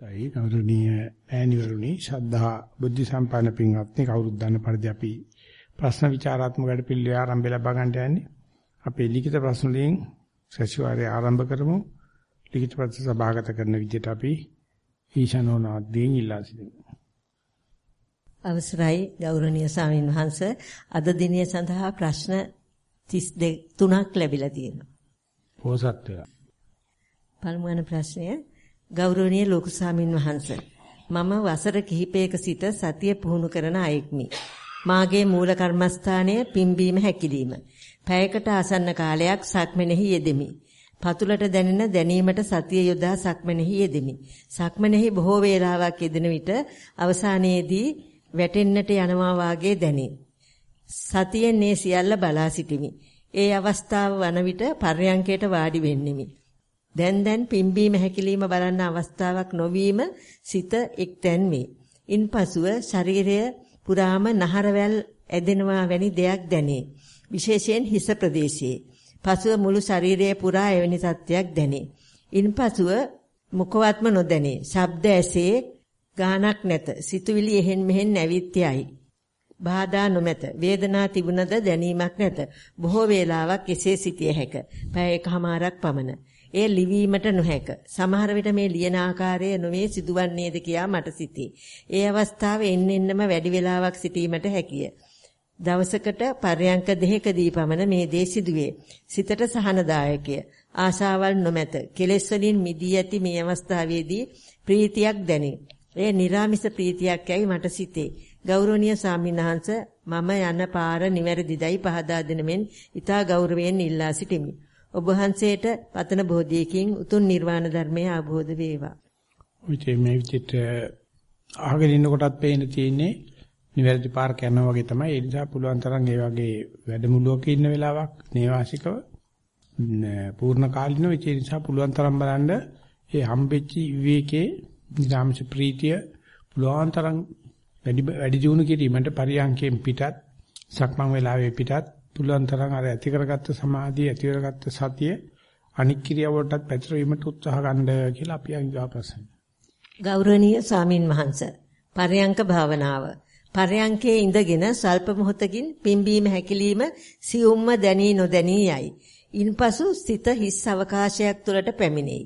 තයි ගෞරවනීය ඈනිවරුනි ශද්ධා බුද්ධ සම්පන්න පින්වත්නි කවුරුත් දන්න පරිදි අපි ප්‍රශ්න විචාරාත්මක වැඩපිළිවෙල ආරම්භය ලබා ගන්නට යන්නේ. අපේ ලිඛිත ප්‍රශ්න වලින් සතිವಾರයේ ආරම්භ කරමු. ලිඛිත ප්‍රශ්න සභාගත කරන විදිහට අපි ඊශානෝනාද්දීන් ඉල්ලා සිටිමු. අවසරයි ගෞරවනීය ස්වාමීන් වහන්ස අද දිනය සඳහා ප්‍රශ්න 32 තුනක් ලැබිලා තියෙනවා. පොසත්ය. පළමුවන ප්‍රශ්නය ගෞරවනීය ලෝක ස්වාමින් වහන්සේ මම වසර කිහිපයක සිට සතිය පුහුණු කරන අයෙක්මි. මාගේ මූල කර්මස්ථානය පිම්බීම හැකිලිම. පැයකට ආසන්න කාලයක් සක්මනේහි යෙදෙමි. පතුලට දැනෙන දැනීමට සතිය යොදා සක්මනේහි යෙදෙමි. සක්මනේහි බොහෝ වේලාවක් යෙදෙන විට අවසානයේදී වැටෙන්නට යනවා වාගේ දැනේ. සතියෙන් මේ සියල්ල බලා සිටිමි. ඒ අවස්ථාව වන විට පර්යංකයට වාඩි වෙන්නෙමි. දැන් දැන් පිම්බීම හැකිලිම බලන්න අවස්ථාවක් නොවීම සිත එක්තැන් වේ. ඉන්පසුව ශරීරය පුරාම නහරවැල් ඇදෙනවා වැනි දෙයක් දැනේ. විශේෂයෙන් හිස ප්‍රදේශයේ. පසුව මුළු ශරීරය පුරා එවැනි තත්ත්වයක් දැනේ. ඉන්පසුව මුඛවත්ම නොදැනේ. ශබ්ද ඇසේ ගානක් නැත. සිතුවිලි එහෙන් මෙහෙන් නැවිත් යයි. බාධා නොමැත. වේදනා තිබුණද දැනීමක් නැත. බොහෝ වේලාවක් එසේ සිටිය හැක. පැය එකහමාරක් පමණ. එය ලිවීමට නොහැක. සමහර විට මේ ලියන ආකාරය නොවේ සිදුවන්නේද කියා මට සිතේ. ඒ අවස්ථාවේ එන්නෙන්නම වැඩි වේලාවක් සිටීමට හැකිය. දවසකට පර්යංක දෙකදී පමණ මේ දේ සිදුවේ. සිතට සහනදායකය. ආශාවල් නොමැත. කෙලෙස් වලින් මිදී ඇති මේ අවස්ථාවේදී ප්‍රීතියක් දැනේ. එය निराமிස ප්‍රීතියක් යයි මට සිතේ. ගෞරවනීය සාමිනහන්ස මම යන පාර නිවැරදිදයි පහදා දෙනමින් ඊට ගෞරවයෙන් ඉල්ලා සිටිමි. ඔබ වහන්සේට පතන බෝධියකින් උතුම් නිර්වාණ ධර්මය අවබෝධ වේවා. ඔය මේ විදිහට අහගෙන ඉන්නකොටත් පේන තියෙන්නේ නිවැරදි පාර කරනවා වගේ තමයි. ඒ නිසා පුළුවන් තරම් ඒ වගේ වැඩමුළුවක ඉන්න වෙලාවක් නේවාසිකව පූර්ණ කාලිනව ඒ නිසා පුළුවන් තරම් බලන්න ඒ හම්බෙච්ච විවේකේ නිරාමස ප්‍රීතිය පුළුවන් තරම් වැඩි වැඩි දියුණු කිරීමට පරියන්කෙන් පිටත් සක්මන් වෙලාවේ පිටත් පුළුවන් තරම් අර ඇති කරගත්ත සමාධිය ඇති කරගත්ත සතිය අනික් ක්‍රියාවලටත් පැතිරවීමට උත්සාහ ගන්න කියලා අපි අංගා ප්‍රශ්න. ගෞරවනීය ස්වාමින් වහන්සේ පරයන්ක භාවනාව පරයන්කේ ඉඳගෙන සල්ප මොහොතකින් පිම්බීම හැකිලිම සියුම්ම දැනී නොදැනී යයි. ඉන්පසු සිත හිස් අවකාශයක් තුළට පැමිණෙයි.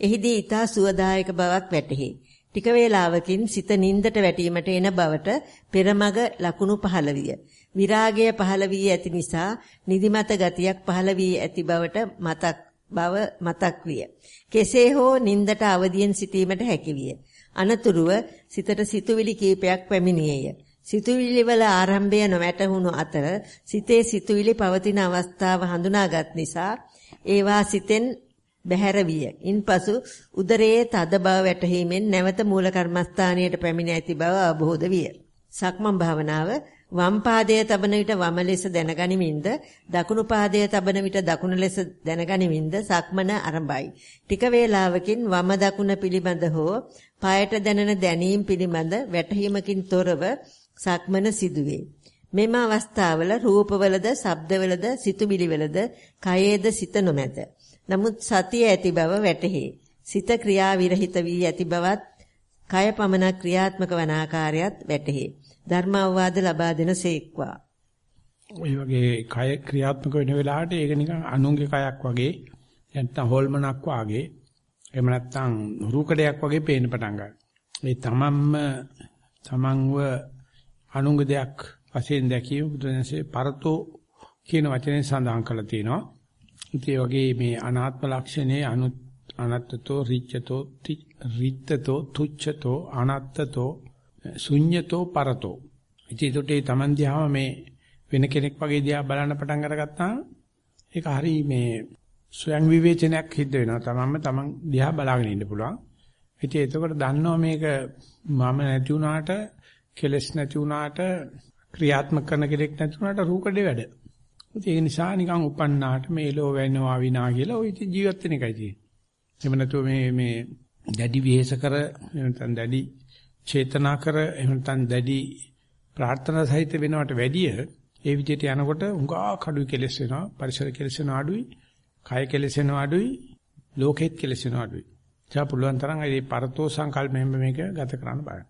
එහිදී ඊතා සුවදායක බවක් වැටහි. ටික වේලාවකින් සිත නින්දට වැටීමට එන බවට පෙරමග ලකුණු පහළ විය. විරාගය පහළ වී ඇති නිසා නිදිමත ගතියක් පහළ වී ඇති බවට මතක් බව මතක් විය. කෙසේ හෝ නින්දට අවදියෙන් සිටීමට හැකි විය. අනතුරුව සිතට සිතුවිලි කීපයක් පැමිණියේය. සිතුවිලි වල ආරම්භය නොවැටහුණු අතර සිතේ සිතුවිලි පවතින අවස්ථාව හඳුනාගත් නිසා ඒවා සිතෙන් බැහැර විය. ඉන්පසු උදරයේ තද බව වැටහීමෙන් නැවත මූල කර්මස්ථානයට පැමිණ ඇති බව අවබෝධ විය. සක්මන් භාවනාව වම් පාදයේ තබන විට වම ලෙස දැනගනිමින්ද දකුණු පාදයේ තබන විට දකුණු ලෙස දැනගනිමින්ද සක්මන ආරම්භයි. ටික වේලාවකින් වම දකුණ පිළිබඳ හෝ පායට දැනෙන දැනීම් පිළිබඳ වැටහීමකින් තොරව සක්මන සිදුවේ. මෙම අවස්ථාවල රූපවලද, ශබ්දවලද, සිතුවිලිවලද, කයේද සිත නොමැත. නමුත් සතිය ඇති බව වැටහි. සිත ක්‍රියා විරහිත වී ඇති බවත්, කය පමණ ක්‍රියාත්මක වන ආකාරයත් වැටහි. ධර්ම අවවාද ලබා දෙන සේක්වා. ওই වගේ කය ක්‍රියාත්මක වෙන වෙලාවට ඒක නිකන් අනුන්ගේ කයක් වගේ නැත්නම් හොල්මනක් වගේ එහෙම නැත්නම් රූකඩයක් වගේ පේන්න පටන් ගන්නවා. ඒ තමන්ම තමන්ව අනුංග දෙයක් වශයෙන් දැකීම බුදුන්සේ පරතෝ කියන වචනේ සඳහන් කරලා තියෙනවා. ඉතින් වගේ මේ අනාත්ම ලක්ෂණේ අනු අනත්තතෝ රිච්ඡතෝ රිත්තතෝ තුච්ඡතෝ අනත්තතෝ ශුඤ්‍යතෝ පරතෝ. ඉතින් ඒකට ඒ Taman දිහාම මේ වෙන කෙනෙක් වගේ දිහා බලන්න පටන් අරගත්තාම ඒක හරි මේ ස්වයං විවේචනයක් හිට වෙනවා. Tamanම Taman දිහා බලාගෙන ඉන්න පුළුවන්. ඉතින් එතකොට දන්නවා මේක මම නැති වුණාට කෙලස් නැති වුණාට ක්‍රියාත්මක කරන කෙනෙක් නැති වුණාට රූකඩේ වැඩ. ඒ නිසා නිකන් උපන්නාට මේ ලෝ වෙනවා විනා කියලා ওই ජීවත් වෙන එකයි තියෙන්නේ. එහෙම නැතුව මේ මේ දැඩි විහෙස කර නැත්නම් දැඩි චේතනා කර එහෙම නැත්නම් දැඩි ප්‍රාර්ථනා සහිත වෙනවට වැඩිය ඒ විදිහට යනකොට උඟා කඩුයි කෙලස් වෙනවා පරිසර කෙලස් වෙනවා අඩුයි කය කෙලස් වෙනවා අඩුයි ලෝකෙත් කෙලස් වෙනවා අඩුයි ජා පුළුවන් තරම් ඒ පරතෝ සංකල්පයෙන් මේක ගත කරන්න බලන්න.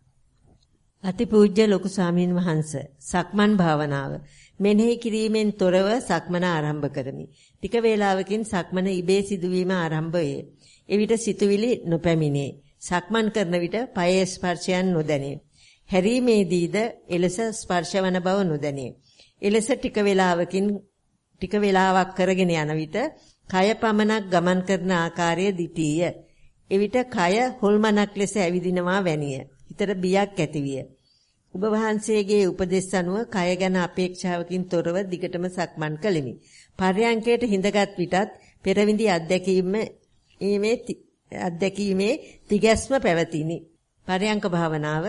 අතිපූජ්‍ය ලොකු සාමීන් වහන්ස සක්මන් භාවනාව මෙනෙහි කිරීමෙන් තොරව සක්මන ආරම්භ කරමි. ටික වේලාවකින් සක්මන ඉබේ සිදුවීම ආරම්භ වේ. එවිට සිතුවිලි නොපැමිණේ. සක්මන් කරන විට පයේ ස්පර්ශයන් නොදැනේ. හැරීමේදීද එලෙස ස්පර්ශවන බව නොදැනේ. එලෙස ටික වේලාවකින් ටික වේලාවක් කරගෙන යන විට කය පමණක් ගමන් කරන ආකාරය දිටීය. එවිට කය හොල්මනක් ලෙස ඇවිදිනවා වැනිය. හිතට බියක් ඇතිවිය. ඔබ වහන්සේගේ උපදෙස් අනුව කය ගැන අපේක්ෂාවකින් තොරව දිගටම සක්මන් කළෙමි. පර්යංකයට හිඳගත් විටත් පෙරවිඳි අත්දැකීම අත්දැකීමේ තිගැස්ම පැවතිනි. පර්යංක භාවනාව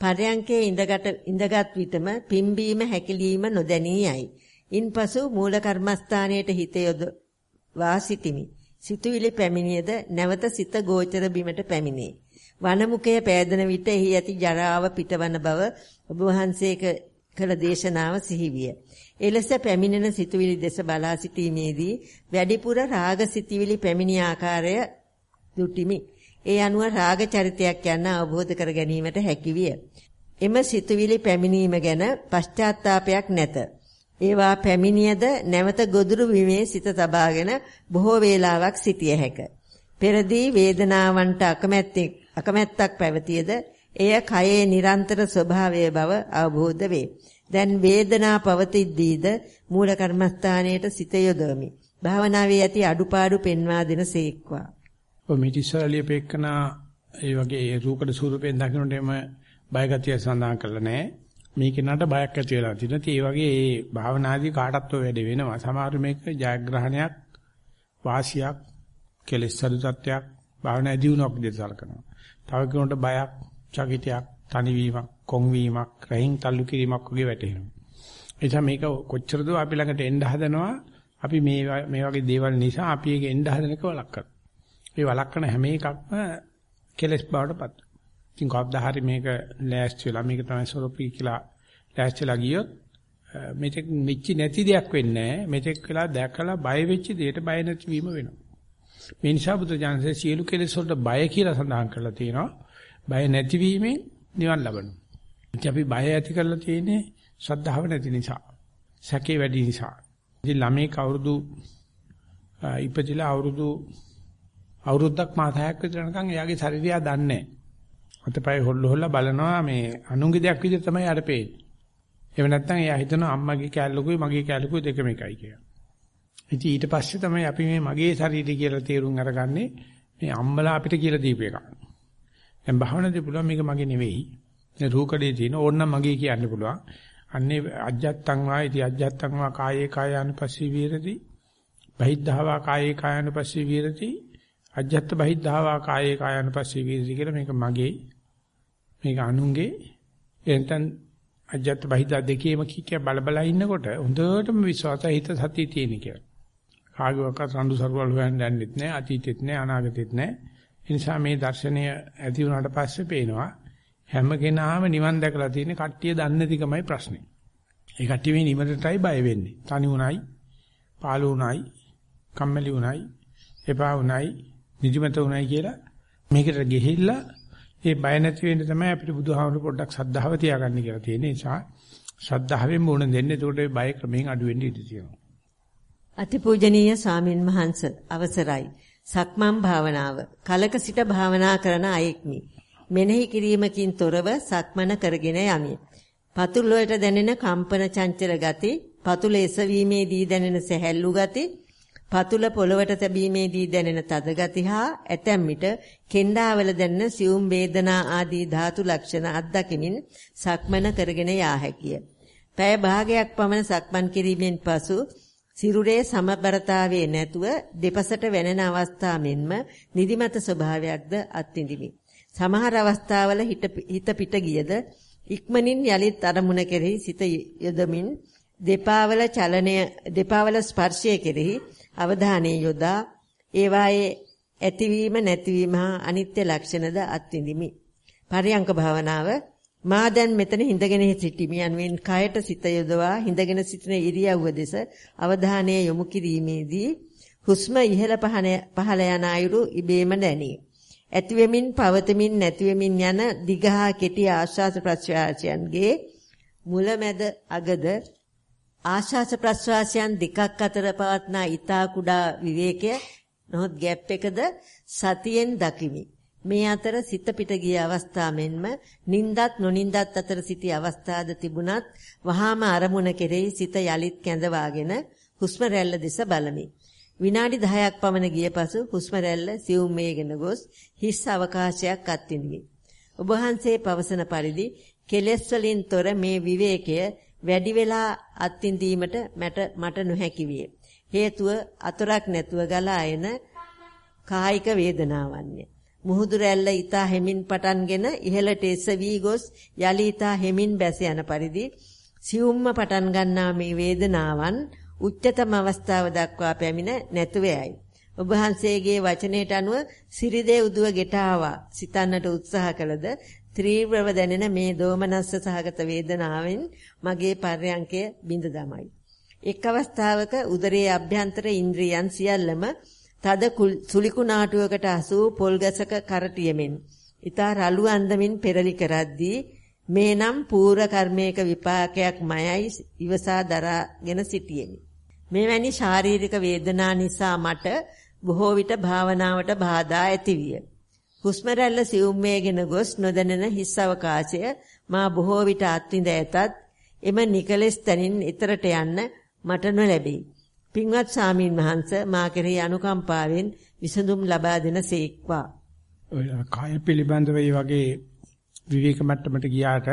පර්යංකයේ ඉඳගත් ඉඳගත් විටම පිම්බීම හැකිලිම නොදැනී යයි. ඉන්පසු මූල කර්මස්ථානයේට හිත යොද වාසිතිමි. සිතුවිලි පැමිණියද නැවත සිත ගෝචර බිමට පැමිණේ. වනමුකය පෑදෙන විට එහි ඇති ජරාව පිටවන බව ඔබ වහන්සේ කළ දේශනාව සිහිවිය. එලෙස පැමිණෙන සිතුවිලි දෙස බලා සිටීමේදී වැඩිපුර රාග සිතුවිලි පැමිණි ආකාරය දුටිමි. ඒ අනුව රාග චරිතයක් යන අවබෝධ කර ගැනීමට හැකිවිය. එම සිතුවිලි පැමිණීම ගැන පශ්චාත්තාවපයක් නැත. ඒවා පැමිණියද නැවත ගොදුරු වීමේ සිත තබාගෙන බොහෝ වේලාවක් සිටිය හැක. පෙරදී වේදනාවන්ට අකමැත්තක් අකමැත්තක් පැවතියද එය කයේ නිරන්තර ස්වභාවය බව අවබෝධ වේ. දැන් වේදනා පවතිද්දීද මූල කර්මස්ථානයේට සිත යොදවමි. භාවනාවේ ඇති අඩුපාඩු පෙන්වා දෙන සේක්වා. ඔය මිටිසලිය පෙක්කන ඒ වගේ ඒ රූකඩ ස්වරූපයෙන් දකින්නට එම බයගතිය සඳහන් කරලා නැහැ. මේ කෙනාට බයක් ඇති වෙලා තියෙනවා. ඒ වගේ ඒ භාවනාදී කාටත් ඔය වැඩ වෙනවා. සමහර මේක ජයග්‍රහණයක් වාසියක් කෙලෙස් සරුතත්වයක් භාවනා දියුණුවක් විදිහට සලකනවා. තව කෙනෙකුට බයක්, චකිතයක්, තනිවීමක්, කොන්වීමක්, රහින් තල්ලු කිරීමක් වගේ වැටෙනවා. ඒ නිසා මේක කොච්චරද අපි ළඟට එන්න හදනවා අපි මේ මේ වගේ දේවල් නිසා අපි ඒක එන්න හදන එක වළක්වනවා. මේ වළක්වන හැම එකක්ම කෙලස් බවට පත්. ඉතින් කවදා හරි මේක ලෑස්ති වෙලා මේක තමයි ස්වරූපී කියලා ලෑස්තිලා ගියොත් මෙතෙක් මෙච්චි නැති දෙයක් වෙන්නේ නැහැ. මෙතෙක් වෙලා දැකලා බය වෙච්ච දෙයට බය නැති වීම වෙනවා. මේ නිසා බුදු ජානසේ සියලු කෙලෙස් වලට බය කියලා සඳහන් කරලා තියෙනවා. බය නැතිවීමෙන් නිවන් ලබනවා. ඉතින් අපි බය ඇති කරලා තියෙන්නේ ශ්‍රද්ධාව නැති නිසා. සැකේ වැඩි නිසා. ඉතින් ළමේ කවුරුදු ඉපදිලා අවුරුදු අවුරුද්දක් මාස 6ක් විතර යනකම් එයාගේ ශරීරය දන්නේ නැහැ. අතපය හොල්ල හොල්ල බලනවා මේ අනුන්ගේ දෙයක් විදිහට තමයි යාට පේන්නේ. එහෙම නැත්නම් එයා හිතනවා අම්මගේ කැලලකුයි මගේ කැලලකුයි දෙකම එකයි කියලා. ඉතින් ඊට පස්සේ තමයි අපි මේ මගේ ශරීරය කියලා තේරුම් අරගන්නේ මේ අම්මලා අපිට කියලා දීපු එක. දැන් භාවනාවේ පුළුවන් මේක මගේ නෙවෙයි. මේ රූකඩේ තියෙන ඕනනම් මගේ කියන්න පුළුවන්. අන්නේ අජ්ජත්තං වා ඉති අජ්ජත්තං වා කායේ කායානුපස්සී විරති. බහිද්ධාවා කායේ කායානුපස්සී විරති. අජ්ජත් බහිද්ධාවා කායේ කායානුපස්සී විරති කියලා මේක මගේ මේක අනුන්ගේ එතෙන් අජ්ජත් බහිද්ධා දෙකේම කික්ක බල බල ඉන්නකොට හොඳටම විශ්වාසය හිත සතිය තියෙන කියලා. කාගේවත් රණ්ඩු සරුවල් හොයන්න යන්නෙත් නැහැ අතීතෙත් නැහැ අනාගතෙත් නැහැ. ඒ නිසා මේ දර්ශනය ඇති වුණාට පස්සේ පේනවා හැම කෙනාම නිවන් දැකලා තියෙන කට්ටිය දන්නේ නැතිකමයි ප්‍රශ්නේ. ඒ කට්ටිය මේ නිවනටයි බය වෙන්නේ. තනි උණයි, පාළු උණයි, කම්මැලි උණයි, එපා උණයි, නිදිමත උණයි කියලා මේකට ගෙහිලා ඒ බය නැති වෙන්න තමයි අපිට බුදුහාමුදුරු පොඩ්ඩක් සද්ධාව තියාගන්න කියලා තියෙන නිසා ශ්‍රද්ධාවෙන් මුණ දෙන්න. එතකොට ඒ බය ක්‍රමයෙන් අඩු වෙන්න ඉඩ තියෙනවා. අතිපූජනීය ස්වාමින් වහන්සේ අවසරයි. සක්මන් භාවනාව. කලක සිට භාවනා කරන අයෙක්මි. මෙනෙහි කිරීමකින් තොරව සක්මන කරගෙන යමි. පතුල් වලට දැනෙන කම්පන චංචල ගති, පතුල එසවීමේදී දැනෙන සැහැල්ලු ගති, පතුල පොළවට තැබීමේදී දැනෙන තද ගති හා ඇතැම් විට කෙන්ඩාවල දැනෙන සියුම් වේදනා ආදී ධාතු ලක්ෂණ අත්දකිමින් සක්මන කරගෙන යා හැකිය. පැය භාගයක් පමණ සක්මන් කිරීමෙන් පසු සිරුරේ සමබරතාවයේ නැතුව දෙපසට වෙනෙන අවස්ථා මෙන්ම නිදිමත ස්වභාවයක්ද අත්විඳිමි. සමහර අවස්ථාවල හිත පිට ගියද ඉක්මනින් යලිත් අරමුණ කෙරෙහි සිත යොදමින් දෙපාවල චලනය දෙපාවල ස්පර්ශය කෙරෙහි අවධානය යොදා ඒවායේ ඇතිවීම නැතිවීම හා අනිත්‍ය ලක්ෂණද අත්විඳිමි. පරියංක භාවනාව මා දැන් මෙතන හිඳගෙන සිටිමි යනුවෙන් කයට සිත යොදවා හිඳගෙන සිටින ඉරියව්ව දෙස අවධානය යොමු කිරීමේදී හුස්ම ඉහළ පහළ යන අයුරු ඉබේම දැනේ. ඇතිවෙමින් පවතමින් නැතිවෙමින් යන දිගහා කෙටි ආශ්වාස ප්‍රශ්වාසයන්ගේ මුලැමැද අගද ආශ්වාස ප්‍රශ්වාසයන් දෙකක් අතර පවත්නා ඊතා කුඩා විවේකය නොහොත් ગેප් එකද සතියෙන් දකිමි. මේ අතර සිත පිට ගිය අවස්ථා මෙන්ම නින්දත් නොනින්දත් අතර සිටි අවස්ථාද තිබුණත් වහාම අරමුණ කෙරෙහි සිත යලිත් කැඳවාගෙන හුස්ම රැල්ල දෙස බලමි. විනාඩි 10ක් පමණ ගිය පසු හුස්ම රැල්ල සියුම් මේගෙන ගොස් හිස් අවකාශයක් අත්විඳිමි. ඔබ වහන්සේ පවසන පරිදි කෙලෙස් වලින් තොර මේ විවේකය වැඩි වෙලා අත්විඳීමට මට මට නොහැකි විය. හේතුව අතරක් නැතුව ගලා එන කායික වේදනාවන්ය. මුහුදු රැල්ල ඊතා හෙමින් පටන්ගෙන ඉහළට එසවි ගොස් යලි ඊතා හෙමින් බැස යන පරිදි සියුම්ම පටන් ගන්නා මේ වේදනාවන් උච්චතම අවස්ථාව දක්වා පැමිණ නැතුව යයි. ඔබ වහන්සේගේ වචනයට අනුව සිරිදේ උදුව ගෙට ආවා. සිතන්නට උත්සාහ කළද ත්‍රීව්‍රව දැනෙන මේ දෝමනස්ස සහගත වේදනාවෙන් මගේ පර්යංකය බිඳ දමයි. එක් අවස්ථාවක උදරයේ අභ්‍යන්තර ඉන්ද්‍රියන් සියල්ලම තද සුලිකු නාටුවකට අසූ පොල්ගසක කරටියෙමින් ඊතා රළු අන්දමින් පෙරලි කරද්දී මේ නම් පූර්ව කර්මයක විපාකයක් මයයි ඉවසා දරාගෙන සිටියෙමි. මෙවැනි ශාරීරික වේදනා නිසා මට බොහෝ විට භාවනාවට බාධා ඇතිවිය. හුස්ම රැල්ල සියුම් වේගෙන ගොස් නොදැනෙන හිස් අවකාශය මා බොහෝ විට අත්විඳ ඇතත් එම නිකලස් තනින් ඊතරට යන්න මට නොලැබේ. පින්වත් සාමීන් වහන්ස මා කෙරෙහි අනුකම්පාවෙන් විසඳුම් ලබා දෙන සේක්වා. ඔය කාය පිළිබඳව මේ වගේ විවේක මට්ටමට ගියාට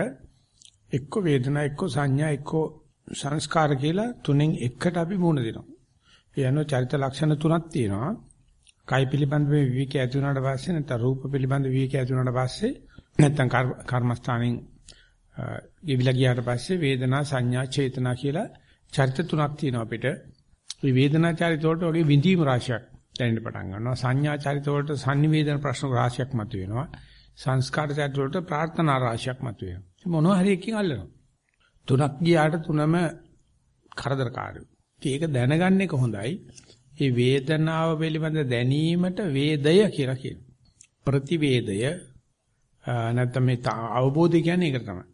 එක්ක වේදනා එක්ක සංඥා එක්ක සංස්කාර කියලා තුනෙන් එකකට අපි මුණ දෙනවා. ඒ අනුව චරිත ලක්ෂණ තුනක් තියෙනවා. කය පිළිබඳ මේ විවේකී ඇති වුණාට පස්සේ නැත්නම් රූප පිළිබඳ විවේකී ඇති වුණාට පස්සේ නැත්නම් කර්මස්ථානෙන් ගෙවිලා ගියාට පස්සේ වේදනා සංඥා චේතනා කියලා චරිත තුනක් තියෙනවා අපිට. මේ වේදනා චරිත වලට වගේ විඳීම් රාශියක් දැනෙන්න පටන් ගන්නවා. සංඥා චරිත වලට sannivedana ප්‍රශ්න රාශියක් මතුවෙනවා. සංස්කාර චරිත වලට ප්‍රාර්ථනා රාශියක් මතුවෙනවා. මොනවා හරි එකකින් අල්ලනවා. තුනක් ගියාට තුනම කරදරකාරයි. ඒක දැනගන්න එක හොඳයි. මේ වේදනාව පිළිබඳ දැනීමට වේදය කියලා කියනවා. ප්‍රතිවේදය නැත්නම් මේ අවබෝධය කියන්නේ ඒක තමයි.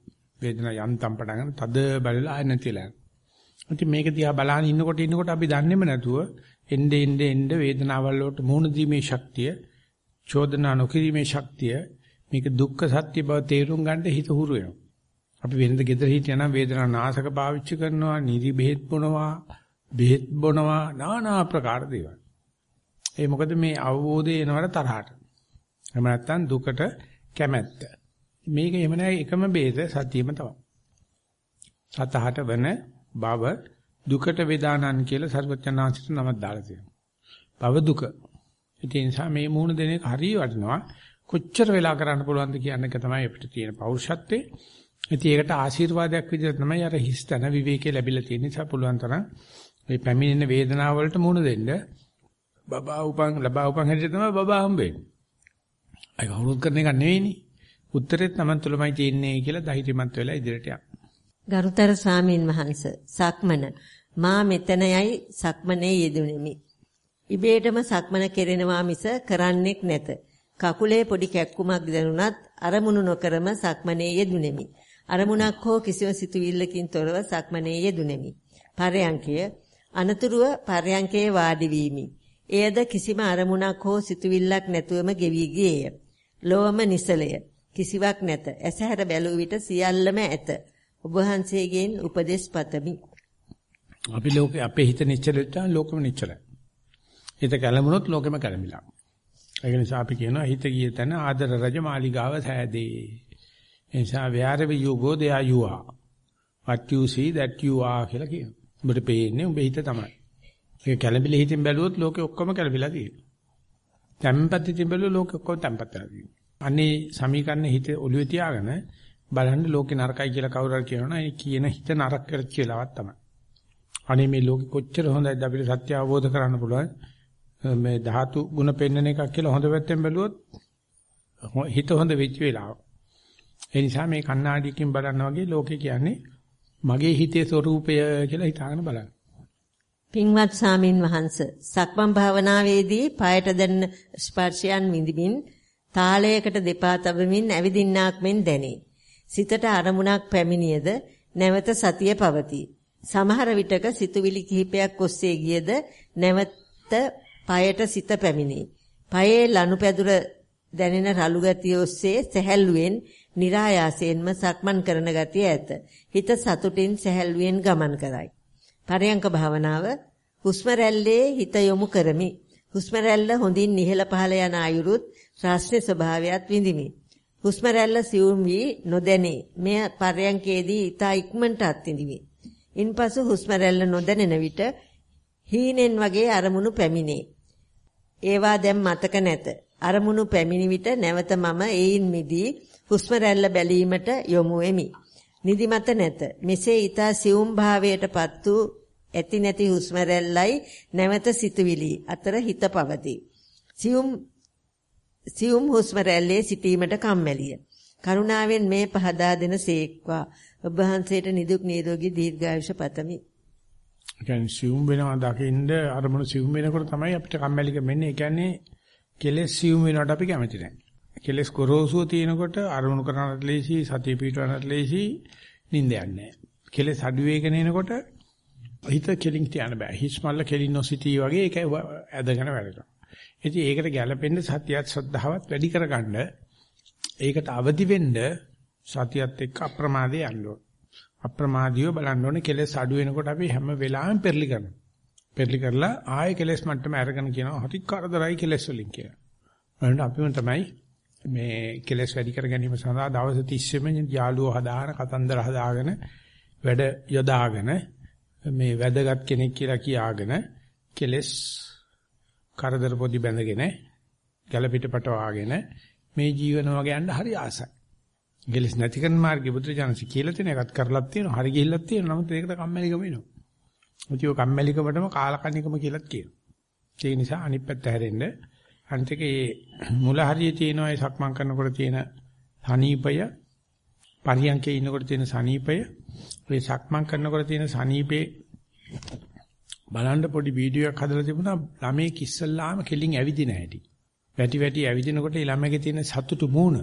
වේදනාව යන්තම් පටන් ගන්න තද බලලා ආය නැතිලා. ඉතින් මේක දිහා බලන ඉන්නකොට ඉන්නකොට අපි දන්නේම නැතුව එnde ende ende වේදනාවල් වලට මුහුණ දීමේ ශක්තිය, චෝදනා නොකිරීමේ ශක්තිය, මේක දුක්ඛ සත්‍ය බව තේරුම් ගන්න හිත හුරු වෙනවා. අපි වෙනද ගෙදර හිටියනම් වේදනා නාශක පාවිච්චි කරනවා, නිදි බෙහෙත් බොනවා, බෙහෙත් බොනවා, নানা ආකාර දේවල්. ඒ මොකද මේ අවබෝධය එනවට තරහට. එහෙම නැත්නම් දුකට කැමැත්ත. මේක එහෙම නැහැ එකම බේද සතියෙම තමයි. සතහට වෙන භව දුකට වේදානන් කියලා සර්වඥාන්සිට නමක් දාලා තියෙනවා. භව දුක. ඒ නිසා මේ මූණ දෙන එක හරිය වටිනවා. කොච්චර වෙලා කරන්න පුළුවන්ද කියන එක තමයි අපිට තියෙන පෞරුෂත්වේ. ඉතින් ඒකට ආශිර්වාදයක් විදිහට තමයි අර හිස්තන විවේකේ ලැබිලා තියෙන නිසා පුළුවන් තරම් මේ පැමිණෙන වේදනාව වලට මුහුණ දෙන්න බබා උපන් ලබා උපන් හැටියට තමයි බබා හම්බෙන්නේ. ඒක වරුත් කරන එක නෙවෙයිනේ. උත්තරෙත් Taman තුලමයි තියෙන්නේ කියලා ධෛර්යමත් වෙලා ඉදිරියට යන්න. ගරුතර සාමීන් වහන්ස සක්මන මා මෙතනයයි සක්මනේ යෙදුණෙමි. ඉබේටම සක්මන කෙරෙනවා මිස කරන්නෙක් නැත. කකුලේ පොඩි කැක්කුමක් දැනුණත් අරමුණු නොකරම සක්මනේ යෙදුණෙමි. අරමුණක් හෝ කිසිම සිතුවිල්ලකින් තොරව සක්මනේ යෙදුණෙමි. පරයන්කය අනතුරුව පරයන්කේ වාඩි වීමි. එයද කිසිම අරමුණක් හෝ සිතුවිල්ලක් නැතුවම ගෙවි ගියේය. ලෝම නිසලය. කිසිවක් නැත. ඇසහැර බැලුව විට සියල්ලම ඇත. ඔබ වහන්සේගෙන් උපදෙස් පතමි. අපි ලෝකේ අපේ හිත නිශ්චල වෙච්චා ලෝකෙම නිශ්චලයි. හිත කැළඹුණොත් ලෝකෙම කැළඹිලා. ඒක නිසා අපි කියනවා හිත ගිය තැන ආදර රජ මාලිගාව සෑදේ. ඒ නිසා wherever you go there you are. What you see that you are කියලා කියනවා. උඹට පේන්නේ උඹේ හිත තමයි. ඒක කැළඹිලි හිතින් බැලුවොත් ලෝකෙ ඔක්කොම කැළඹිලා තියෙනවා. තැම්පත් හිතින් බැලුවොත් ලෝකෙ ඔක්කොම තැම්පත් වෙලා තියෙනවා. අනේ සමීකරණ හිත ඔළුවේ තියාගෙන බලන්න ලෝකේ නරකයි කියලා කවුරු හරි කියනවනේ ඒ කියන හිත නරක කරච්ච වෙලාවක් තමයි. අනේ මේ ලෝකෙ කොච්චර හොඳයිද අපිට සත්‍ය අවබෝධ කරගන්න පුළුවන්. මේ ධාතු ಗುಣ පෙන්වන එකක් කියලා හොඳ පැත්තෙන් බැලුවොත් හිත හොඳ වෙච්ච වෙලාව. ඒ නිසා මේ කණ්ණාඩියකින් බලන්න වගේ ලෝකේ කියන්නේ මගේ හිතේ ස්වરૂපය කියලා හිතාගෙන බලන්න. පින්වත් සාමින් වහන්ස සක්මන් භාවනාවේදී පායට දැනෙන ස්පර්ශයන් විඳිමින් තාලයකට දෙපා තබමින් ඇවිදින්නාක් මෙන් දැනේ. සිතට අරමුණක් පැමිණියද නැවත සතිය පවතී. සමහර විටක සිතුවිලි කිහිපයක් ඔස්සේ ගියද නැවත පායට සිත පැමිණේ. පායේ ලනුපැදුර දැනෙන රළු ගතිය ඔස්සේ සැහැල්ලුවෙන් નિરાයාසයෙන්ම සක්මන් කරන ගතිය ඇත. හිත සතුටින් සැහැල්ලුවෙන් ගමන් කරයි. පරයන්ක භාවනාව හුස්ම රැල්ලේ හිත යොමු කරමි. හුස්ම රැල්ල හොඳින් ඉහළ පහළ යන අයුරුත් රාශ්‍ය ස්වභාවයත් විඳිමි. හුස්ම රැල්ල සියුම් වී නොදැනේ. මෙය පරයන්කේදී ඊතා ඉක්මනට අත්විඳිමි. ඉන්පසු හුස්ම රැල්ල නොදැනෙන විට හීනෙන් වගේ අරමුණු පැමිණේ. ඒවා දැන් මතක නැත. අරමුණු පැමිණි විට නැවත මම ඒයින් මිදී හුස්ම රැල්ල බැලීමට යොමු වෙමි. නිදිමත නැත. මෙසේ ඊතා සියුම් භාවයටපත් වූ ඇති නැති හුස්ම රැල්ලයි නැවත සිතුවිලි අතර හිත පවතී. සියුම් සියුම් හුස්ම රැල්ලේ සිටීමට කම්මැලිය. කරුණාවෙන් මේ පහදා දෙන සේක්වා. ඔබ වහන්සේට නිදුක් නිරෝගී දීර්ඝායුෂ පතමි. කියන්නේ සියුම් වෙනවා දකින්ද අරමුණු සියුම් වෙනකොට තමයි අපිට කම්මැලිකම එන්නේ. ඒ කියන්නේ කෙලෙස් සියුම් වෙනවට අපි කැමති නැහැ. කෙලෙස් ගොරෝසුව තියෙනකොට අරමුණු කරනට ලේසි, සතිය පිටවනට ලේසි, නිින්ද යන්නේ කෙලෙස් අඩු වේගෙන එනකොට හිත කෙලින් තියන්න බෑ. හිස් මල්ල කෙලින් නොසිටී වගේ ඒක ඇදගෙන වැඩනවා. ඉතින් ඒකට ගැළපෙන්න සතියත් ශ්‍රද්ධාවත් වැඩි කරගන්න ඒකට අවදි වෙන්න සතියත් එක්ක අප්‍රමාදේ යන්න ඕන. අප්‍රමාදීව බලන්න ඕනේ කෙලෙස් අඩු වෙනකොට අපි හැම වෙලාවෙම පෙරලි කරනවා. පෙරලි කරලා ආයෙ කෙලෙස් මට්ටම අරගෙන කියනවා හරි කරදරයි කෙලෙස් වලින් කියලා. වලට අපිම තමයි මේ කෙලෙස් වැඩි කර ගැනීම සඳහා දවස් 30ෙම යාළුවෝ හදාගෙන කතන්දර හදාගෙන වැඩ යොදාගෙන මේ වැදගත් කෙනෙක් කියලා කියාගෙන කෙලෙස් කරදර පොඩි බැඳගෙන ගැල පිටපට වාගෙන මේ ජීවන වගේ යන්න හරි ආසයි. කෙලෙස් නැති කරන මාර්ගය බුදුරජාණන්සේ කියලා තියෙන එකත් කරලත් තියෙනවා. හරි ගිහිල්ලත් තියෙනවා. නමුත් ඒකට කම්මැලිකම එනවා. මුතිය කම්මැලිකමටම කාලකන්නිකම කියලාත් කියනවා. ඒ නිසා අනිත් පැත්ත හැරෙන්න අනිත් එකේ මුල හරියේ තියෙන ඒ සක්මන් කරනකොට තියෙන සනීපය පරියන්කේ ඉන්නකොට තියෙන සනීපය ඒ සක්මන් කරනකොට තියෙන සනීපේ බලන්න පොඩි වීඩියෝ එකක් හදලා තිබුණා ළමයේ කිස්සල්ලාම කෙලින් ඇවිදින හැටි. වැටි වැටි ඇවිදිනකොට ළමයේ තියෙන සතුටු මූණ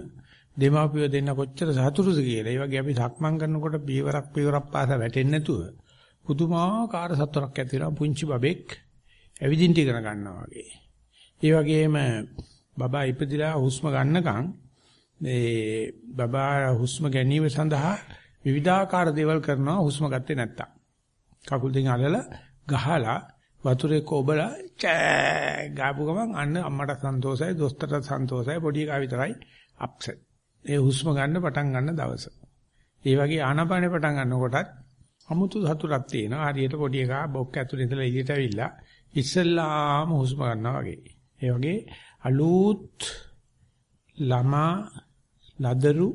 දෙමාපියෝ දෙන්න කොච්චර සතුටුද කියලා. ඒ වගේ අපි සක්මන් කරනකොට පීවරක් පීවරක් පාසා වැටෙන්නේ නැතුව පුදුමාකාර සතුටක් ඇති වෙනවා පුංචි බබෙක් ඇවිදින්න ඉගෙන ගන්නවා වගේ. ඒ වගේම බබා ඉපදිලා හුස්ම ගන්නකම් මේ බබා හුස්ම ගැනීම සඳහා විවිධාකාර දේවල් කරනවා හුස්ම ගත්තේ නැත්තම්. කකුල් දෙක අල්ලලා ගහලා වතුරේ කොබලා චෑ ගාපු ගමන් අන්න අම්මට සන්තෝෂයි දොස්තරට සන්තෝෂයි පොඩි එකා විතරයි අප්සෙට්. ඒ හුස්ම ගන්න පටන් ගන්න දවස. ඒ වගේ ආනාපානේ පටන් ගන්නකොටත් අමුතු සතුටක් තියෙනවා. හරියට පොඩි එකා බොක්ක ඇතුලේ ඉඳලා එළියට ඇවිල්ලා ඉස්සල්ලාම හුස්ම ගන්නවා වගේ. ඒ වගේ අලුත් ළමා ලදරු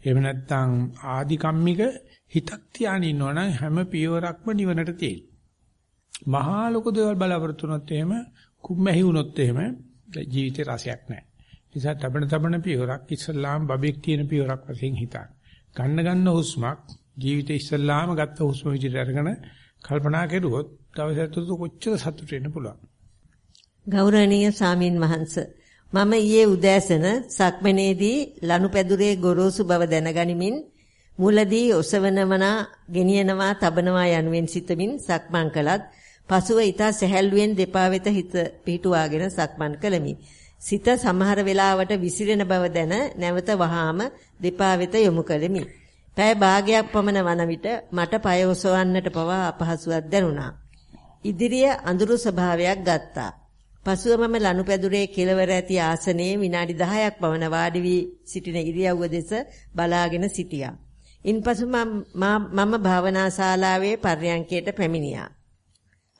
එහෙම නැත්නම් ආදි කම්මික හිතක් තියාගෙන ඉන්නවනම් හැම පියවරක්ම නිවනට තියෙන. මහා ලොකු දේවල් බලාපොරොත්තු වුණොත් එහෙම කුම්මැහි වුණොත් එහෙම ජීවිතේ රසයක් නැහැ. නිසා තබන තබන පියවරක් ඉස්සල්ලාම බබෙක් තියෙන පියවරක් වශයෙන් හිතන්න. ගන්න ගන්න හුස්මක් ජීවිතේ ඉස්සල්ලාම ගත්ත හුස්ම විදිහට අරගෙන කල්පනා කෙරුවොත් දවසට කොච්චර සතුට වෙන්න පුළුවන්. ගෞරවනීය සාමින් වහන්ස මම ඊයේ උදෑසන සක්මනේදී ලනුපැදුරේ ගොරෝසු බව දැනගනිමින් මුලදී ඔසවනමනා ගෙනියනවා තබනවා යනුවෙන් සිතමින් සක්මන් කළත් පසුව ඊට සැහැල්ලුවෙන් දෙපා වෙත හිත පිහිටුවාගෙන සක්මන් කළමි. සිත සමහර වෙලාවට විසිරෙන බව දැන නැවත වහාම දෙපා වෙත යොමු කළෙමි. පැය භාගයක් පමණ වන විට මට පය ඔසවන්නට පවා අපහසුයක් දැනුණා. ඉදිරිය අඳුරු ස්වභාවයක් ගත්තා. පසුව මම ලනුපැදුරේ කෙළවර ඇති ආසනයේ විනාඩි 10ක් පමණ වාඩි වී සිටින ඉරියව්ව දෙස බලාගෙන සිටියා. ඉන්පසු මම භාවනා ශාලාවේ පර්යංකයට පැමිණියා.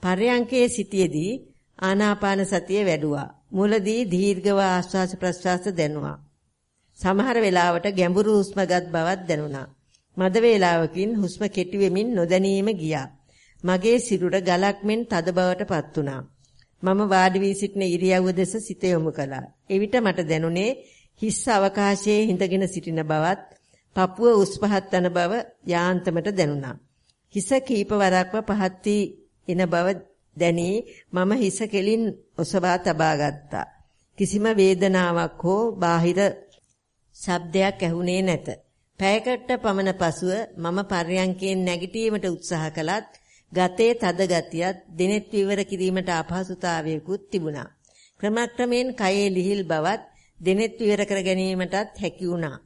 පර්යංකයේ සිටියේදී ආනාපාන සතිය වැඩුවා. මුලදී දීර්ඝව ආශ්වාස ප්‍රශ්වාස දැනුණා. සමහර වෙලාවට ගැඹුරු හුස්මගත් බවක් දැනුණා. මද වේලාවකින් හුස්ම කෙටි වෙමින් නොදැනීම ගියා. මගේ සිරුර ගලක් මෙන් තද බවටපත් වුණා. මම වාඩි වී සිටින ඉරියව්ව දෙස සිත යොමු කළා. එවිට මට දැනුනේ හිස් අවකාශයේ හිඳගෙන සිටින බවත්, පපුව උස් පහත් වන බව යාන්තමට දැනුණා. හිස කීප වරක්ව පහත් වී එන බව දැනී මම හිස කෙලින් ඔසවා තබා ගත්තා. කිසිම වේදනාවක් හෝ බාහිර ශබ්දයක් ඇහුනේ නැත. පැයකට පමණ පසුව මම පර්යංකයෙන් නැගිටීමට උත්සාහ කළත් ගතේ තද ගතියත් දිනෙත් විවර කිරීමට අපහසුතාවයකුත් තිබුණා. ක්‍රමක්‍රමයෙන් කයේ ලිහිල් බවත් දිනෙත් විවර කර ගැනීමටත් හැකි වුණා.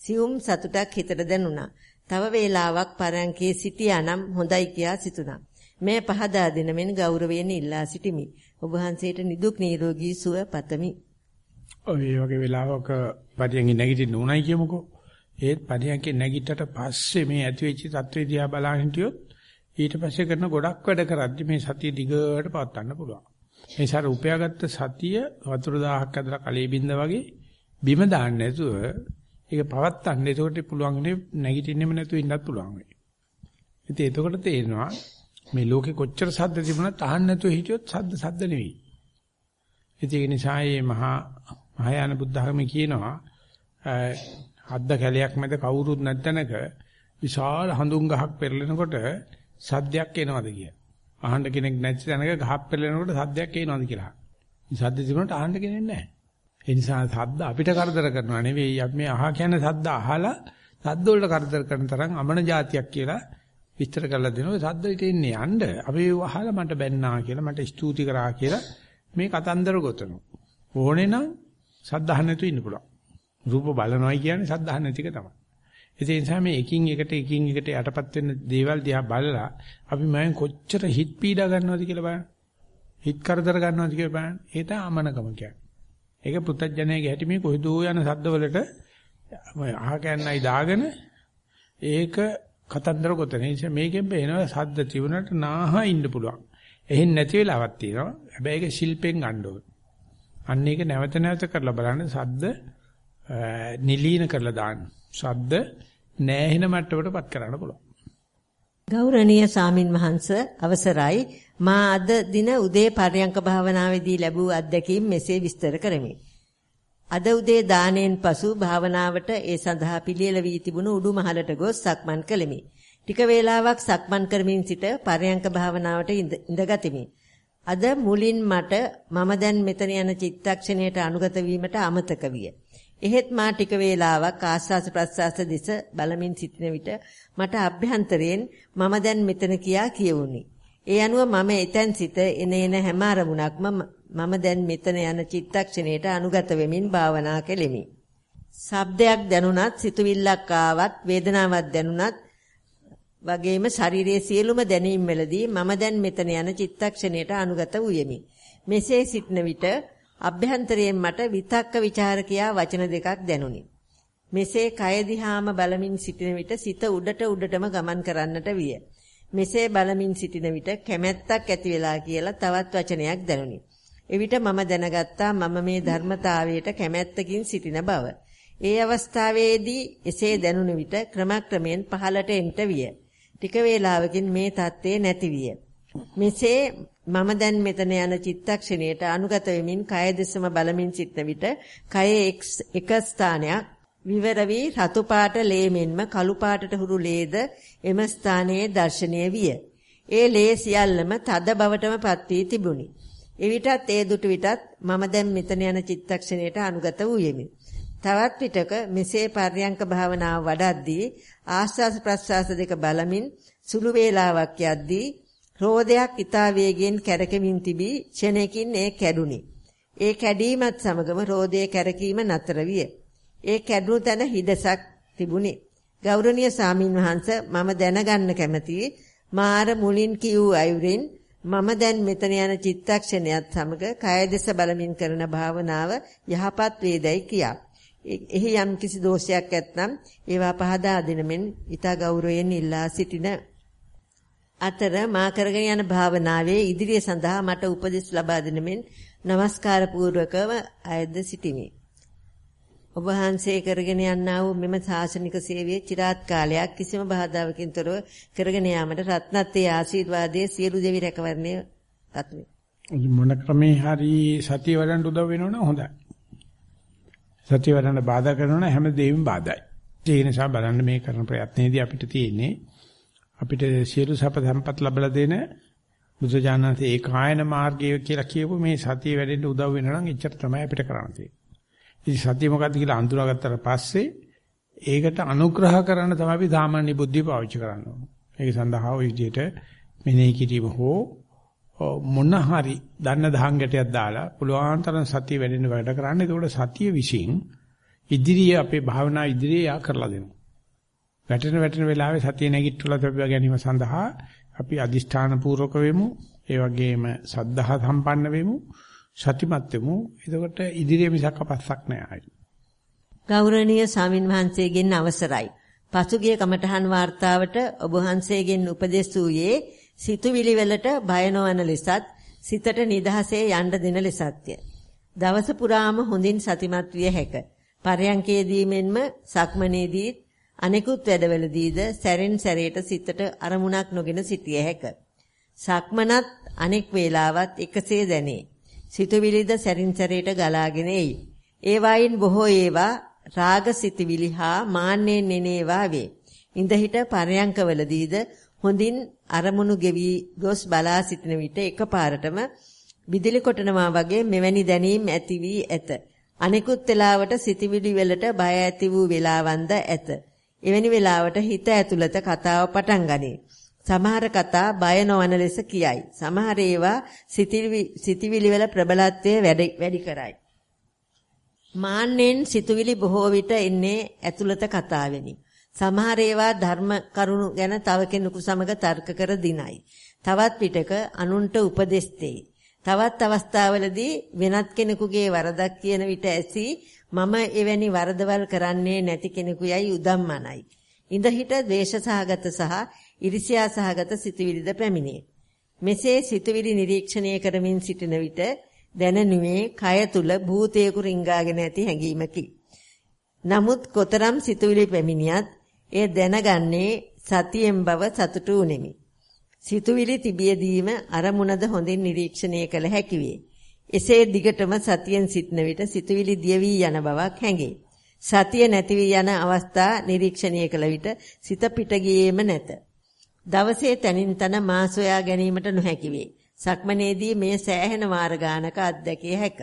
සියුම් සතුටක් හිතට දැනුණා. තව වේලාවක් පරයන්කේ සිටියානම් හොඳයි කියා සිතුණා. මේ පහදා දෙනමින් ගෞරවයෙන් ඉල්ලා සිටිමි. ඔබ වහන්සේට නිදුක් නිරෝගී සුව පතමි. ඔය වගේ වෙලාවක පරියන්ගේ නැගිටින්න උණයි කියමුකෝ. ඒත් පරියන්ගේ නැගිටට පස්සේ මේ ඇති වෙච්ච තත්ත්වය දිහා බලන් හිටියොත් ඊට පස්සේ කරන ගොඩක් වැඩ කරද්දි මේ සතිය දිගට පවත්වන්න පුළුවන්. ඒ සාර උපයාගත්ත සතිය වතුර දහහක් ඇදලා කලේ බින්ද වගේ බිම දාන්න නැතුව ඒක පවත්තන්න. ඒකට පුළුවන්නේ නැගිටින්නෙම නැතුව ඉන්නත් පුළුවන් වෙයි. ඉතින් එතකොට තේරෙනවා මේ ලෝකේ කොච්චර සද්ද තිබුණත් අහන්න නැතුව හිටියොත් සද්ද සද්ද නෙවෙයි. ඉතින් ඒ නිසා මේ මහා මහායාන බුද්ධ ධර්මයේ කියනවා හද්ද කැලයක් මැද කවුරුත් නැත්නක විශාල හඳුන් ගහක් පෙරලෙනකොට සද්දයක් එනවද කියලා. අහන්න කෙනෙක් නැති තැනක ගහක් පෙරලෙනකොට සද්දයක් එනවද කියලා. මේ සද්ද තිබුණාට අහන්න කෙනෙක් නැහැ. ඒ නිසා සද්ද අපිට කරදර කරනවා නෙවෙයි අපි මේ අහ කියන සද්ද අහලා සද්ද වලට කරදර කරන තරම් අමන જાතියක් කියලා විස්තර කරලා දෙනවා සද්දෙට එන්නේ යන්න අපි අහලා මට බැන්නා කියලා මට ස්තුති කරා කියලා මේ කතන්දර ගොතනවා. ඕනේ නම් සද්ද අහන්න නැතුව ඉන්න පුළුවන්. රූප බලනවායි කියන්නේ සද්ද අහන්න නැති එක තමයි. ඒ නිසා මේ එකින් එකට එකින් එකට යටපත් වෙන දේවල් දිහා බලලා අපි මම කොච්චර හිත පීඩා ගන්නවද කියලා බලන්න. හිත කරදර ගන්නවද කියලා බලන්න. ඒ තමයි අමනකම කියන්නේ. ඒක පුත්තජනයේ හැටි මේ කොහෙදෝ යන සද්දවලට අහ කෑන්නයි දාගෙන ඒක කතන්දර ගොතන. ඒ නිසා මේකෙන් බේනවා සද්ද තිබුණට නාහා ඉන්න පුළුවන්. එහෙන් නැති වෙලාවක් තියෙනවා. හැබැයි ඒක ශිල්පෙන් ගන්න ඕන. අන්න ඒක නැවත නැවත කරලා බලන්න සද්ද නිලීන කරලා දාන්න. සද්ද නෑහෙන මට්ටමටපත් කරන්න පුළුවන්. ගෞරවනීය සාමින් වහන්ස අවසරයි මා අද දින උදේ පර්යංක භාවනාවේදී ලැබූ අත්දැකීම් මෙසේ විස්තර කරමි. අද උදේ දාණයෙන් පසු භාවනාවට ඒ සඳහා පිළියෙල වී තිබුණු උඩු මහලට ගොස් සක්මන් කළෙමි. ටික වේලාවක් සක්මන් කරමින් සිට පර්යංක භාවනාවට ඉඳගතිමි. අද මුලින් මට මම දැන් මෙතන යන චිත්තක්ෂණයට අනුගත වීමට අමතක විය. එහෙත් මා ටික වේලාවක් ආස්වාස ප්‍රස්වාස දෙස බලමින් සිටින විට මට අභ්‍යන්තරයෙන් මම දැන් මෙතන කියා කියවුනි. ඒ අනුව මම එතෙන් සිට එන එන හැම අරමුණක්ම මම දැන් මෙතන යන චිත්තක්ෂණයට අනුගත වෙමින් භාවනා කෙලිමි. ශබ්දයක් දැනුණත් සිතුවිල්ලක් ආවත් වේදනාවක් දැනුණත් වගේම ශරීරයේ සියලුම දැනීම් වලදී මම දැන් මෙතන යන චිත්තක්ෂණයට අනුගත වූයෙමි. මෙසේ සිටන විට අභ්‍යන්තරයෙන් මට විතක්ක ਵਿਚාර කියා වචන දෙකක් දැනුනි. මෙසේ කය දිහාම බලමින් සිටින විට සිත උඩට උඩටම ගමන් කරන්නට විය. මෙසේ බලමින් සිටින විට කැමැත්තක් ඇති වෙලා කියලා තවත් වචනයක් දැනුනි. එවිට මම දැනගත්තා මම මේ ධර්මතාවයට කැමැත්තකින් සිටින බව. ඒ අවස්ථාවේදී එසේ දැනුන විට ක්‍රමක්‍රමයෙන් පහළට එන්ට විය. ටික වේලාවකින් මේ தත්ත්වය නැති විය. මෙසේ මම දැන් මෙතන යන චිත්තක්ෂණයට අනුගත වෙමින් කය දෙසම බලමින් සිටන විට කයේ එක ස්ථානයක් විවර වී රතු පාට ලේ මෙන්ම කළු පාටට හුරු ලේද එම ස්ථානයේ දැర్శණය විය. ඒ ලේ සියල්ලම තද බවටම පත් වී තිබුණි. එවිටත් ඒ දුටු විටත් මම දැන් මෙතන යන චිත්තක්ෂණයට අනුගත වූයෙමි. තවත් විටක මෙසේ පර්යංක භාවනාව වඩද්දී ආස්වාස ප්‍රස්වාස දෙක බලමින් සුළු වේලාවක් යද්දී රෝදයක් ඊතා වේගයෙන් කැරකෙමින් තිබී ක්ෂණයකින් ඒ කැඩුනි. ඒ කැඩීමත් සමගම රෝදයේ කැරකීම නතර විය. ඒ කැඩුණු තැන හිදසක් තිබුණි. ගෞරවනීය සාමින් වහන්ස මම දැනගන්න කැමතියි මාර මුලින් කියූ අයුරින් මම දැන් මෙතන යන චිත්තක්ෂණයත් සමග කය දෙස බලමින් කරන භාවනාව යහපත් වේදයි කියා. එහි යම් කිසි දෝෂයක් ඇත්නම් ඒවා පහදා දෙනමින් ඊට ගෞරවයෙන් ඉල්ලා සිටින අතර මා කරගෙන යන භාවනාවේ ඉදිරිය සඳහා මට උපදෙස් ලබා දෙන මෙන් নমස්කාර පූර්වකව අයද සිටිමි. ඔබ වහන්සේ කරගෙන යන්නා වූ මෙම සාසනික සේවයේ চিරාත් කාලයක් කිසිම බාධාවකින් තොරව කරගෙන යාමට රත්නත්යේ ආශිර්වාදයේ සියලු දෙවි රැකවරණය රත්නේ. මොන ක්‍රමේ හරි සතිය වඩන්න උදව් වෙනවනම් හොඳයි. සතිය වඩන්න බාධා කරනවනම් හැම දෙයක්ම බාධායි. ඒ නිසා බලන්න මේ කරන ප්‍රයත්නයේදී අපිට තියෙන්නේ අපිට සියලු සැප සම්පත් ලැබලා දෙන බුදුජානනාථ ඒකායන මාර්ගය කියලා කියපු මේ සතිය වැඩෙන්න උදව් වෙනවා නම් එච්චර තමයි අපිට කරන්න තියෙන්නේ. ඉතින් සතිය මොකද්ද කියලා අඳුරගත්තට පස්සේ ඒකට අනුග්‍රහ කරන්න තමයි අපි සාමාන්‍ය බුද්ධිය පාවිච්චි කරන්න ඕනේ. ඒක සඳහා ওই විදිහට මෙනෙහි කිරීම හෝ මොන හරි දන්න දහංගටයක් දාලා පුළුවන් තරම් සතිය වැඩෙන්න වැඩ කරන්න. ඒකෝට සතිය විසින් ඉදිරියේ අපේ භාවනා ඉදිරියේ යා කරලා දෙනවා. වැටෙන වැටෙන වෙලාවේ සතිය නැගිටලා තබා ගැනීම සඳහා අපි අදිෂ්ඨාන පූර්වක වෙමු. ඒ වගේම සද්ධා සම්පන්න වෙමු. සතිමත් වෙමු. එතකොට ඉදිරිය මිසක් අපස්සක් නෑ ආයි. ගෞරවනීය ස්වාමින් වහන්සේගෙන් අවසරයි. පසුගිය කමඨහන් වார்த்தාවට ඔබ වහන්සේගෙන් උපදෙස් වූයේ සිතුවිලි වලට බය නොවන ලෙසත් සිතට නිදහසේ යන්න දෙන ලෙසත්ය. දවස පුරාම හොඳින් සතිමත් විය හැක. පරයන්කේදී මෙන්ම සක්මනේදී අනෙකුත් වැඩවලදීද සැරෙන් සැරේට සිතට අරමුණක් නොගෙන සිටිය හැක. සක්මනත් අනෙක් වේලාවත් එකසේ දැනේ. සිතුවිලිද සැරින් සැරේට ගලාගෙන එයි. ඒවායින් බොහෝ ඒවා රාග සිතුවිලි හා මාන්නෙන් නෙනේවා වේ. ඉඳහිට පරයන්කවලදීද හොඳින් අරමුණු ගෙවි ගොස් බලා සිටින විට එකපාරටම විදුලි කොටනවා වගේ මෙවැනි දැනීම් ඇති වී ඇත. අනෙකුත් වෙලාවට සිතවිලි වලට බය ඇති වූ වෙලාවන්ද ඇත. එවැනි වෙලාවට හිත ඇතුළත කතාව පටන් ගනී. සමහර කතා බය නොවන ලෙස කියයි. සමහර ඒවා සිතවිලි වල ප්‍රබලත්වය වැඩි කරයි. මාන්නෙන් සිතුවිලි බොහෝ විට එන්නේ ඇතුළත කතාවෙනි. සමහර ඒවා ධර්ම කරුණු ගැන තව කෙනෙකු සමග තර්ක කර දිනයි. තවත් පිටක අනුන්ට උපදෙස් දෙයි. තවත් අවස්ථාවලදී වෙනත් කෙනෙකුගේ වරදක් කියන විට ඇසී මම එවැනි වරදවල් කරන්නේ නැති කෙනෙකු යයි උදම්මනයි. ඉඳහිට ද්වේෂසහගත සහ ඉරිසියා සහගත සිතුවිලිද පැමිණේ. මෙසේ සිතුවිලි නිරීක්ෂණය කරමින් සිටින විට දැනනුවේ කය තුල භූතයකු රිංගාගෙන ඇති හැඟීමකි. නමුත් කොතරම් සිතුවිලි පැමිණියත් එය දැනගන්නේ සතියෙන් බව සතුටු උනේමි. සිතුවිලි තිබියදීම අරමුණද හොඳින් නිරීක්ෂණය කළ හැකි වේ. එසේ දිගටම සතියෙන් සිටන විට සිතුවිලි දිය වී යන බවක් හැඟේ. සතිය නැති වී යන අවස්ථා නිරීක්ෂණය කළ විට සිත පිට ගියේම නැත. දවසේ තනින් තන මා සොයා ගැනීමට නොහැකි වේ. සක්මනේදී මේ සෑහෙන වාර ගානක අත්දැකිය හැක.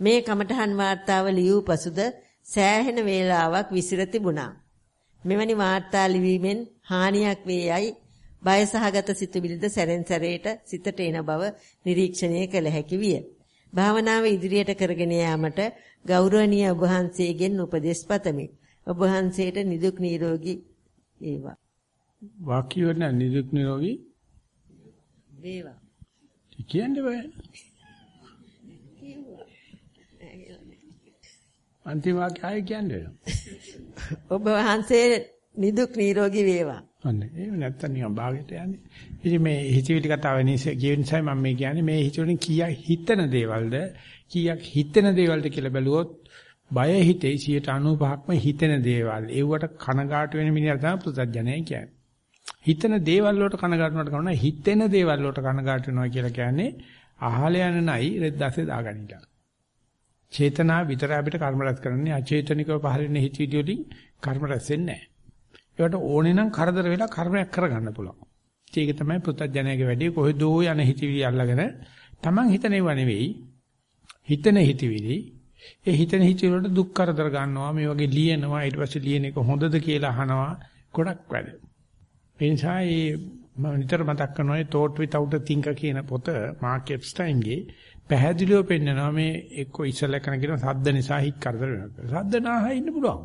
මේ කමඨහන් වාර්තාව ලියූ පසුද සෑහෙන වේලාවක් විසිර තිබුණා. මෙවැනි වාර්තා ලිවීමෙන් හානියක් වේ යයි බයසහගත සිතුවිලිද සැරෙන් සැරේට සිතට එන බව නිරීක්ෂණය කළ හැකි විය. භාවනාව ඉදිරියට කරගෙන යාමට ගෞරවනීය ඔබ වහන්සේගෙන් උපදෙස් පතමි. ඔබ වහන්සේට නිදුක් නිරෝගී වේවා. වාක්‍ය වල නිදුක් නිරෝගී වේවා. කියන්නේ බෑ. අන්තිම වාක්‍යය කියන්නේ. ඔබ වහන්සේ නිදුක් නිරෝගී වේවා. අන්න ඒ නැත්තම් නිකන් භාගයට යන්නේ. ඉතින් මේ හිතවිලි කතාව නිසා කියන නිසා මම මේ කියන්නේ මේ හිතවලින් කීයක් හිතන දේවල්ද කීයක් හිතෙන දේවල්ද කියලා බැලුවොත් බය හිතේ 95%ක්ම හිතෙන දේවල්. ඒවට කනගාටු වෙන මිනිහා තමයි පුතත්ජනයයි කියන්නේ. හිතන දේවල් වලට කනගාටු වෙනවට කරනවා හිතෙන දේවල් වලට කනගාටු වෙනවා කියලා කියන්නේ අහල යන නයි රෙද්දාසේ දාගනින්න. චේතනා විතර අපිට කර්ම රැස් කරන්නේ අචේතනිකව පහළ වෙන හිතවිලි වලින් කර්ම රැස් වෙන්නේ නැහැ. ඒවට ඕනේ නම් කරදර වෙලා කර්මයක් කරගන්න පුළුවන්. ඒක තමයි පුත්තජනයාගේ වැඩේ කොහෙදෝ යන හිතවිලි අල්ලගෙන Taman හිතනේව නෙවෙයි. හිතන හිතවිලි ඒ හිතන හිතවිලි වලට දුක් කරදර ගන්නවා මේ වගේ ලියනවා ඊට පස්සේ ලියන එක හොඳද කියලා අහනවා ගොඩක් වැඩ. ඒ නිසා මේ මම නිතර මතක් කරනවා මේ thought without a thinker කියන පොත මාක් එප්ස්ටයින්ගේ පැහැදිලිව පෙන්නනවා මේ එක්ක ඉස්සල කරන කියන සද්ද නිසා හිත කරදර වෙනවා. සද්ද නැහයි ඉන්න පුළුවන්.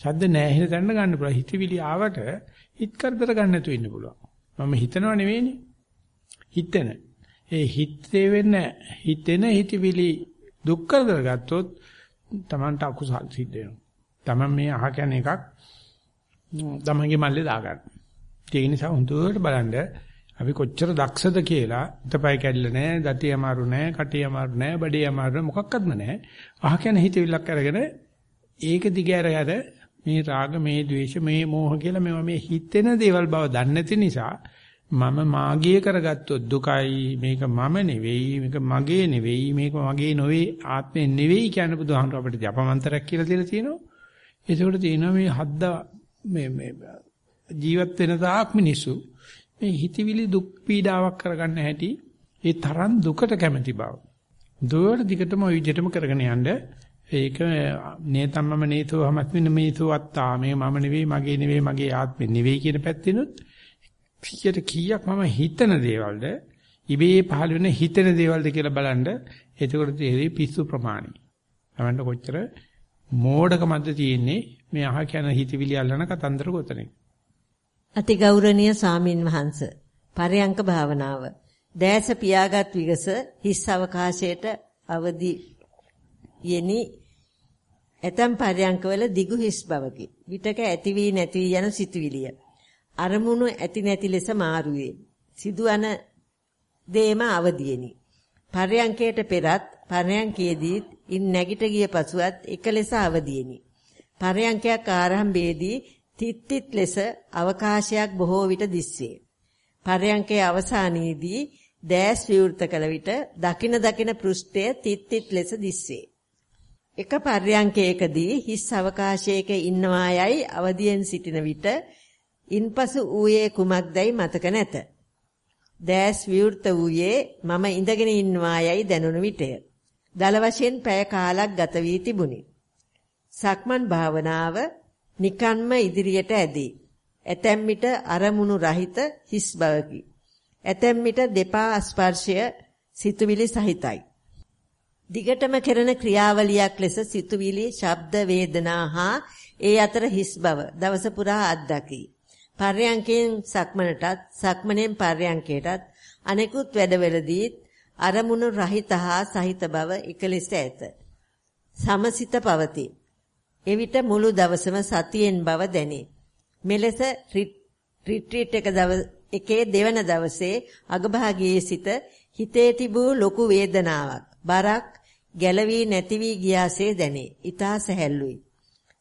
සද්ද නැහැ තැන්න ගන්න පුළුවන්. හිතවිලි ආවට හිත කරදර ගන්න නැතුව ඉන්න පුළුවන්. මම හිතනව නෙවෙයිනේ. හිතෙන. ඒ හිතේ වෙන හිතෙන හිතවිලි දුක් කරදර ගත්තොත් Tamanට අකුසල් සිද්ධ වෙනවා. Taman මේ අහ කියන එකක් තමන්ගේ මල්ලේ දාගන්න. ඒ නිසා හුදුවට බලන්න අපි කොච්චර දක්ෂද කියලා හිතපය කැඩිලා නැහැ, දතිය අමාරු නැහැ, කටිය අමාරු නැහැ, බඩේ අමාරු නැහැ, මොකක්වත්ම නැහැ. අහ කියන හිතවිල්ලක් අරගෙන ඒක දිගහැර යර මේ රාග මේ ද්වේෂ මේ මෝහ කියලා මේවා මේ හිතෙන දේවල් බව දන්නේ නැති නිසා මම මාගේ කරගත්තොත් දුකයි මේක මම නෙවෙයි මේක මගේ නෙවෙයි මේක මගේ නොවේ ආත්මෙ නෙවෙයි කියන බුදුහාමුදුර අපිට ජපමන්තරයක් කියලා තියලා තියෙනවා ඒකෝට තියෙනවා මේ හද්ද මේ මේ ජීවත් වෙන තාක් මිනිස්සු මේ හිතවිලි දුක් පීඩාවක් කරගන්න හැටි ඒ තරම් දුකට කැමැති බව. දුවර දිගටම ওই විදිහටම කරගෙන යන්න ඒක නේතම්මම නේතෝ හමස්මින මේතෝ අත්තා මේ මම නෙවෙයි මගේ නෙවෙයි මගේ ආත්මෙ නෙවෙයි කියන පැත්තෙනුත් කීයට කීයක් මම හිතන දේවල්ද ඉබේ පහළ වෙන හිතන දේවල්ද කියලා බලන්න එතකොට තේරෙයි පිස්සු ප්‍රමාණය. තමන්ට කොච්චර මෝඩකමක්ද තියෙන්නේ මේ අහ කියන හිතවිලි අල්ලන කතන්දර ගොතනේ. අතිගෞරවනීය සාමින් වහන්ස පරයන්ක භාවනාව දෑස පියාගත් විගස හිස් අවකාශයට අවදි යෙනි ඇතම් පරයන්කවල දිගු හිස් බවකි. විතක ඇති වී නැති වී යන සිතුවිලිය. අරමුණු ඇති නැති ලෙස මාරුවේ. සිදුවන දේම අවදියෙනි. පරයන්කයට පෙරත් පරයන්කයේදී ඉන් නැගිට ගිය පසුවත් එක ලෙස අවදියෙනි. පරයන්කයක් ආරම්භයේදී තිත්තිත් ලෙස අවකාශයක් බොහෝ විට දිස්සේ. පරයන්කේ අවසානයේදී දෑස් විවෘත කළ විට දකින දකින පෘෂ්ඨය තිත්තිත් ලෙස දිස්සේ. එක පර්යංකයකදී හිස් අවකාශයක ඉන්නවා යයි අවදියෙන් සිටින විට ඉන්පසු ඌයේ කුමක්දයි මතක නැත. දෑස් විවෘත වූයේ මම ඉඳගෙන ඉන්නවා යයි දැනුණු විටය. දල වශයෙන් පැය කාලක් ගත වී තිබුණි. සක්මන් භාවනාව නිකන්ම ඉදිරියට ඇදී. ඇතැම් විට අරමුණු රහිත හිස් බවකි. ඇතැම් විට දෙපා ස්පර්ශය සිතුවිලි සහිතයි. දිගටම කරන ක්‍රියාවලියක් ලෙස සිතුවිලි, ශබ්ද, වේදනා හා ඒ අතර හිස් බව දවස පුරා අත්දකි. පර්යංකයෙන් සක්මනටත්, සක්මනෙන් පර්යංකයටත් අනෙකුත් වැඩවලදී අරමුණු රහිත හා සහිත බව එක ලෙස ඇත. සමසිත පවතී. එවිට මුළු දවසම සතියෙන් බව දැනේ. මෙලෙස රිට්‍රීට් එක එකේ දෙවන දවසේ අගභාගයේ සිට හිතේ තිබූ ලොකු වේදනාවක් බරක් ගැලවී නැති වී ගියාසේ දැනේ. ඊතා සැහැල්ලුයි.